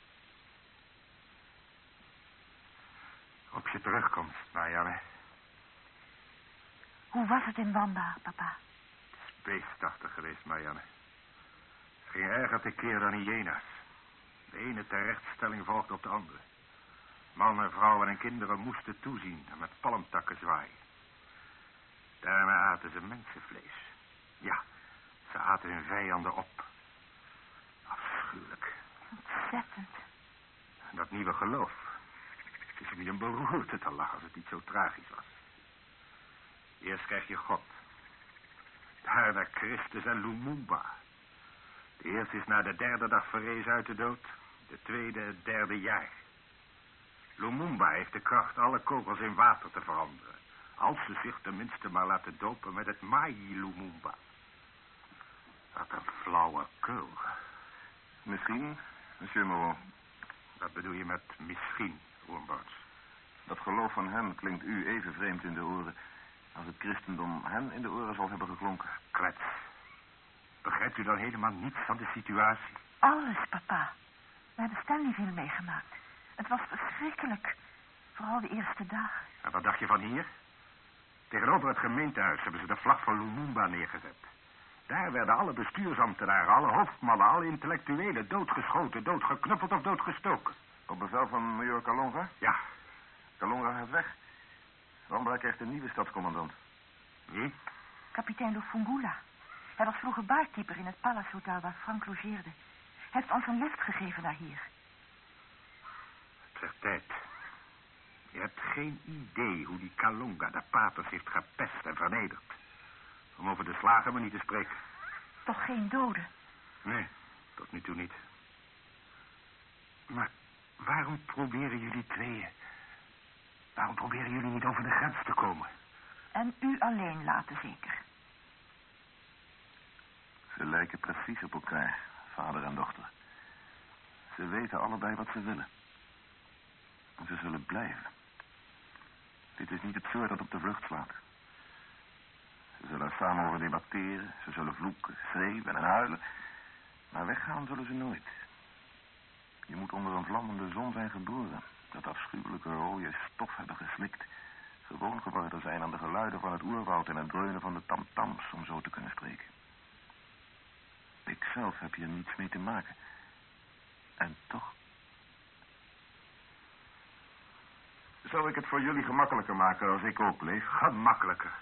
Op je terugkomst, Marianne. Hoe was het in Wanda, papa? Het is beestachtig geweest, Marianne. Het ging erger te keer dan hyena's. De ene terechtstelling volgde op de andere. Mannen, vrouwen en kinderen moesten toezien en met palmtakken zwaaien. Daarmee aten ze mensenvlees. Ja, ze aten hun vijanden op. Afschuwelijk. Ontzettend. En dat nieuwe geloof. Het is niet een beroerte te lachen als het niet zo tragisch was. Eerst krijg je God. Daarna Christus en Lumumba. De eerste is na de derde dag verrezen uit de dood. De tweede het derde jaar. Lumumba heeft de kracht alle kogels in water te veranderen. Als ze zich tenminste maar laten dopen met het Mai Lumumba. Wat een flauwe kul. Misschien, monsieur Moreau. Wat bedoel je met misschien, Oerbouts? Dat geloof van hen klinkt u even vreemd in de oren... als het christendom hen in de oren zal hebben geklonken. Klets. Begrijpt u dan helemaal niets van de situatie? Alles, papa. We hebben Stanleyville meegemaakt. Het was verschrikkelijk. Vooral de eerste dagen. En wat dacht je van hier? Tegenover het gemeentehuis hebben ze de vlag van Lumumba neergezet. Daar werden alle bestuursambtenaren, alle hoofdmannen, alle intellectuelen doodgeschoten, doodgeknuppeld of doodgestoken. Op bevel van major Kalonga? Ja. Kalonga gaat weg. Wamba krijgt een nieuwe stadscommandant. Wie? Kapitein Lufungula. Hij was vroeger baarkeeper in het Palace Hotel waar Frank logeerde. Hij heeft ons een lift gegeven naar hier. Het tijd. Je hebt geen idee hoe die Kalonga de paters heeft gepest en vernederd. Om over de slagen maar niet te spreken. Toch geen doden? Nee, tot nu toe niet. Maar waarom proberen jullie tweeën... Waarom proberen jullie niet over de grens te komen? En u alleen laten, zeker. Ze lijken precies op elkaar, vader en dochter. Ze weten allebei wat ze willen. En ze zullen blijven. Dit is niet het soort dat op de vlucht slaat. Ze zullen samen over debatteren. Ze zullen vloeken, schreeuwen en huilen. Maar weggaan zullen ze nooit. Je moet onder een vlammende zon zijn geboren. Dat afschuwelijke rode stof hebben geslikt. Gewoon geworden zijn aan de geluiden van het oerwoud en het dreunen van de tamtams, om zo te kunnen spreken. Ik zelf heb hier niets mee te maken. En toch... Zou ik het voor jullie gemakkelijker maken als ik ook bleef? Gemakkelijker?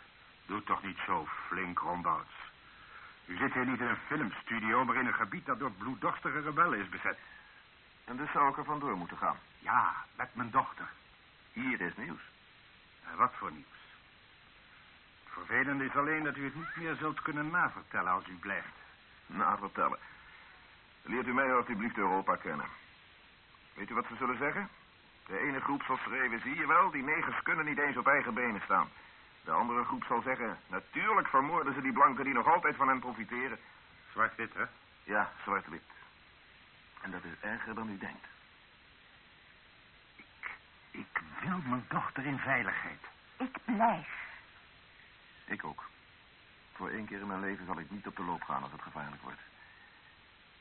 Doe toch niet zo flink, Rombouts. U zit hier niet in een filmstudio, maar in een gebied dat door bloeddorstige rebellen is bezet. En dus zou ik er vandoor moeten gaan? Ja, met mijn dochter. Hier is nieuws. En wat voor nieuws? Het vervelende is alleen dat u het niet meer zult kunnen navertellen als u blijft. Navertellen. Leert u mij alstublieft Europa kennen. Weet u wat ze zullen zeggen? De ene groep zal schreeuwen, zie je wel, die negers kunnen niet eens op eigen benen staan. De andere groep zal zeggen, natuurlijk vermoorden ze die blanken die nog altijd van hen profiteren. Zwart-wit, hè? Ja, zwart-wit. En dat is erger dan u denkt. Ik, ik wil mijn dochter in veiligheid. Ik blijf. Ik ook. Voor één keer in mijn leven zal ik niet op de loop gaan als het gevaarlijk wordt.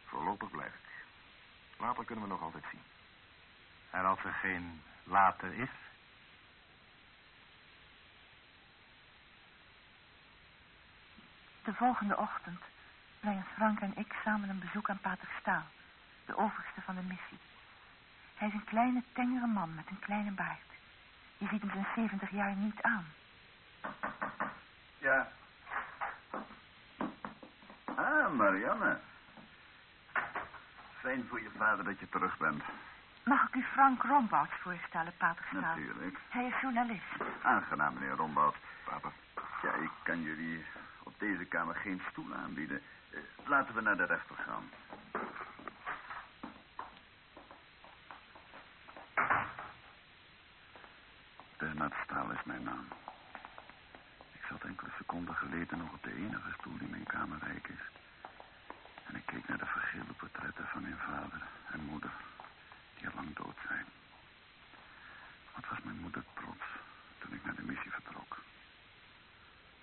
Voorlopig blijf ik. Later kunnen we nog altijd zien. En als er geen later is? De volgende ochtend brengen Frank en ik samen een bezoek aan Pater Staal, de overste van de missie. Hij is een kleine, tengere man met een kleine baard. Je ziet hem zijn 70 jaar niet aan. Ja. Ah, Marianne. Fijn voor je vader dat je terug bent. Mag ik u Frank Rombouts voorstellen, Pater Staal? Natuurlijk. Hij is journalist. Aangenaam, meneer Rombout. Papa. Ja, ik kan jullie op deze kamer geen stoel aanbieden. Eh, laten we naar de rechter gaan. Bernard Staal is mijn naam. Ik zat enkele seconden geleden nog op de enige stoel die mijn kamer rijk is. En ik keek naar de vergeelde portretten van mijn vader en moeder, jaar lang dood zijn. Wat was mijn moeder trots toen ik naar de missie vertrok.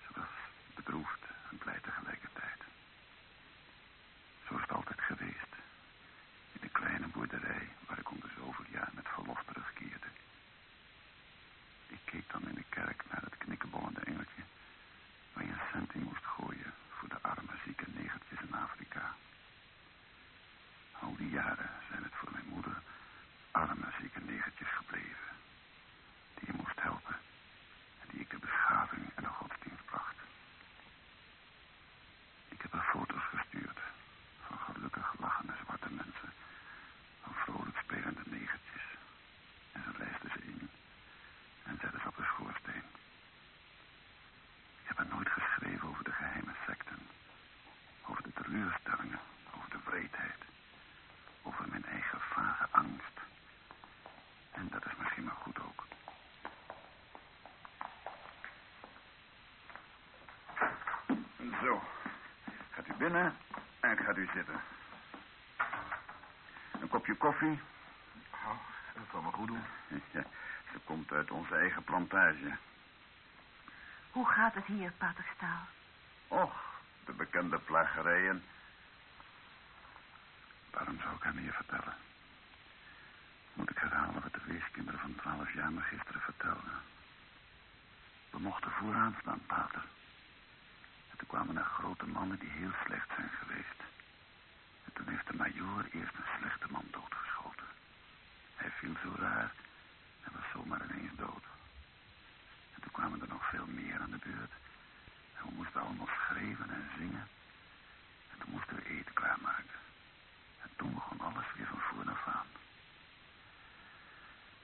Ze was bedroefd Zo. Gaat u binnen en gaat u zitten. Een kopje koffie? Oh, dat zal me goed doen. Ja, ze komt uit onze eigen plantage. Hoe gaat het hier, pater Staal? Och, de bekende plagerijen. Waarom zou ik hem hier vertellen? Moet ik herhalen wat de weeskinderen van twaalf jaar me gisteren vertelden? We mochten vooraan staan, grote mannen die heel slecht zijn geweest. En toen heeft de majoor eerst een slechte man doodgeschoten. Hij viel zo raar en was zomaar ineens dood. En toen kwamen er nog veel meer aan de beurt. En we moesten allemaal schreeuwen en zingen. En toen moesten we eten klaarmaken. En toen begon alles weer van voor af aan.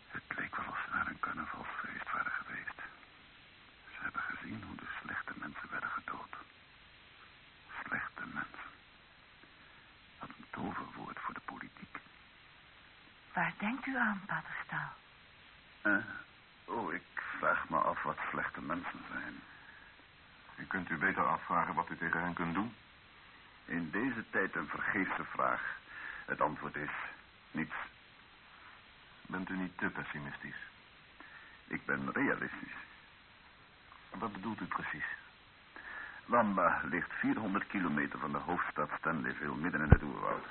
Het leek wel of ze naar een carnavalsfeest waren geweest. Ze hebben gezien hoe de slechte mensen werden gedood. Slechte mensen. Wat een toverwoord voor de politiek. Waar denkt u aan, pater Staal? Eh? Oh, ik vraag me af wat slechte mensen zijn. U kunt u beter afvragen wat u tegen hen kunt doen. In deze tijd een vergeefse vraag. Het antwoord is niets. Bent u niet te pessimistisch? Ik ben realistisch. Wat bedoelt u precies? Wamba ligt 400 kilometer van de hoofdstad Stanleyville, midden in het oerwoud.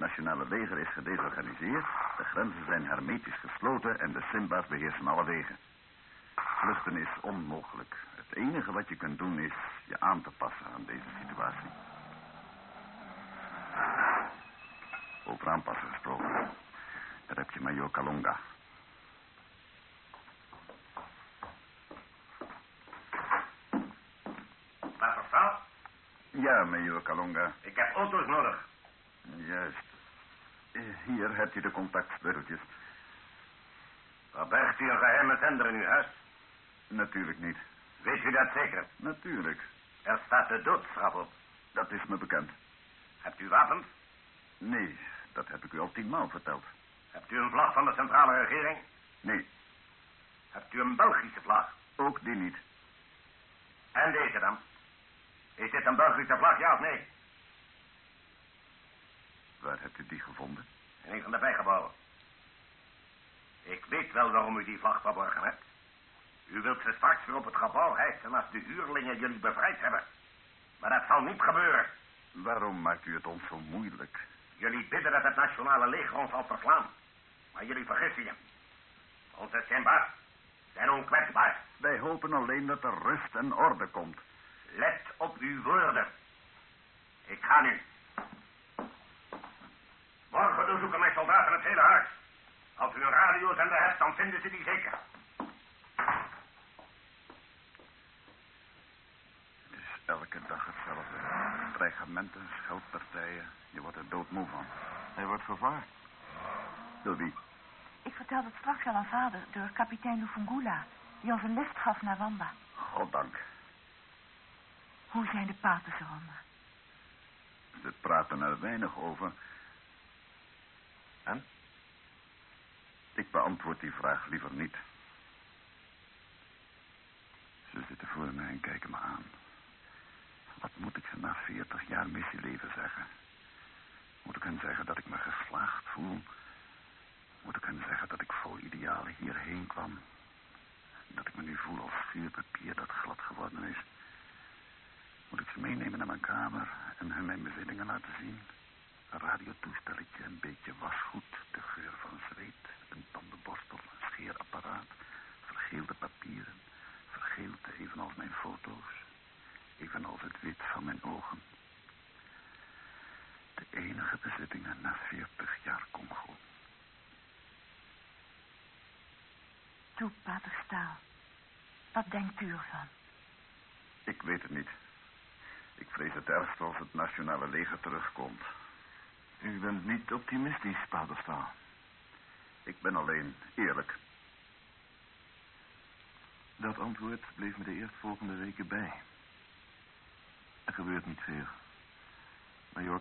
Nationale leger is gedesorganiseerd, de grenzen zijn hermetisch gesloten en de Simba's beheersen alle wegen. Vluchten is onmogelijk. Het enige wat je kunt doen is je aan te passen aan deze situatie. Over aanpassen gesproken. Daar heb je Major Kalonga. Ja, Major Kalonga. ik heb auto's nodig. Juist. Hier hebt u de contactsleuteltjes. Verbergt u een geheime zender in uw huis? Natuurlijk niet. Weet u dat zeker? Natuurlijk. Er staat de doodstraf op. Dat is me bekend. Hebt u wapens? Nee, dat heb ik u al tienmaal verteld. Hebt u een vlag van de centrale regering? Nee, Hebt u een Belgische vlag? ook die niet. En deze dan? Is dit een Belgische vlag, ja of nee? Waar hebt u die gevonden? In een van de bijgebouwen. Ik weet wel waarom u die vlag verborgen hebt. U wilt ze straks weer op het gebouw hijsen als de huurlingen jullie bevrijd hebben. Maar dat zal niet gebeuren. Waarom maakt u het ons zo moeilijk? Jullie bidden dat het nationale leger ons zal verslaan. Maar jullie vergissen je. Onze Simba's zijn onkwetsbaar. Wij hopen alleen dat er rust en orde komt. Let op uw woorden. Ik ga nu. Doorzoeken mijn soldaten het hele huis. Als u een radiozender hebt, dan vinden ze die zeker. Het is elke dag hetzelfde. Dreigementen, scheldpartijen. Je wordt er doodmoe van. Hij wordt vervangen. Door wie? Ik vertelde het straks al aan vader door kapitein Lufungula, die ons een lift gaf naar Wamba. Goddank. Hoe zijn de paters er onder? Ze praten er weinig over. En? Ik beantwoord die vraag liever niet. Ze zitten voor mij en kijken me aan. Wat moet ik ze na veertig jaar missieleven zeggen? Moet ik hen zeggen dat ik me geslaagd voel? Moet ik hen zeggen dat ik vol idealen hierheen kwam? Dat ik me nu voel als vuurpapier dat glad geworden is? Moet ik ze meenemen naar mijn kamer en hun mijn bezittingen laten zien? Een radiotoestelletje, een beetje wasgoed, de geur van zweet, een tandenborstel, een scheerapparaat, vergeelde papieren, vergeeld evenals mijn foto's, evenals het wit van mijn ogen. De enige bezittingen na veertig jaar Congo. Toe, pater Staal. Wat denkt u ervan? Ik weet het niet. Ik vrees het ergste als het nationale leger terugkomt. U bent niet optimistisch, pater Staal. Ik ben alleen eerlijk. Dat antwoord bleef me de eerstvolgende weken bij. Er gebeurt niet veel. Major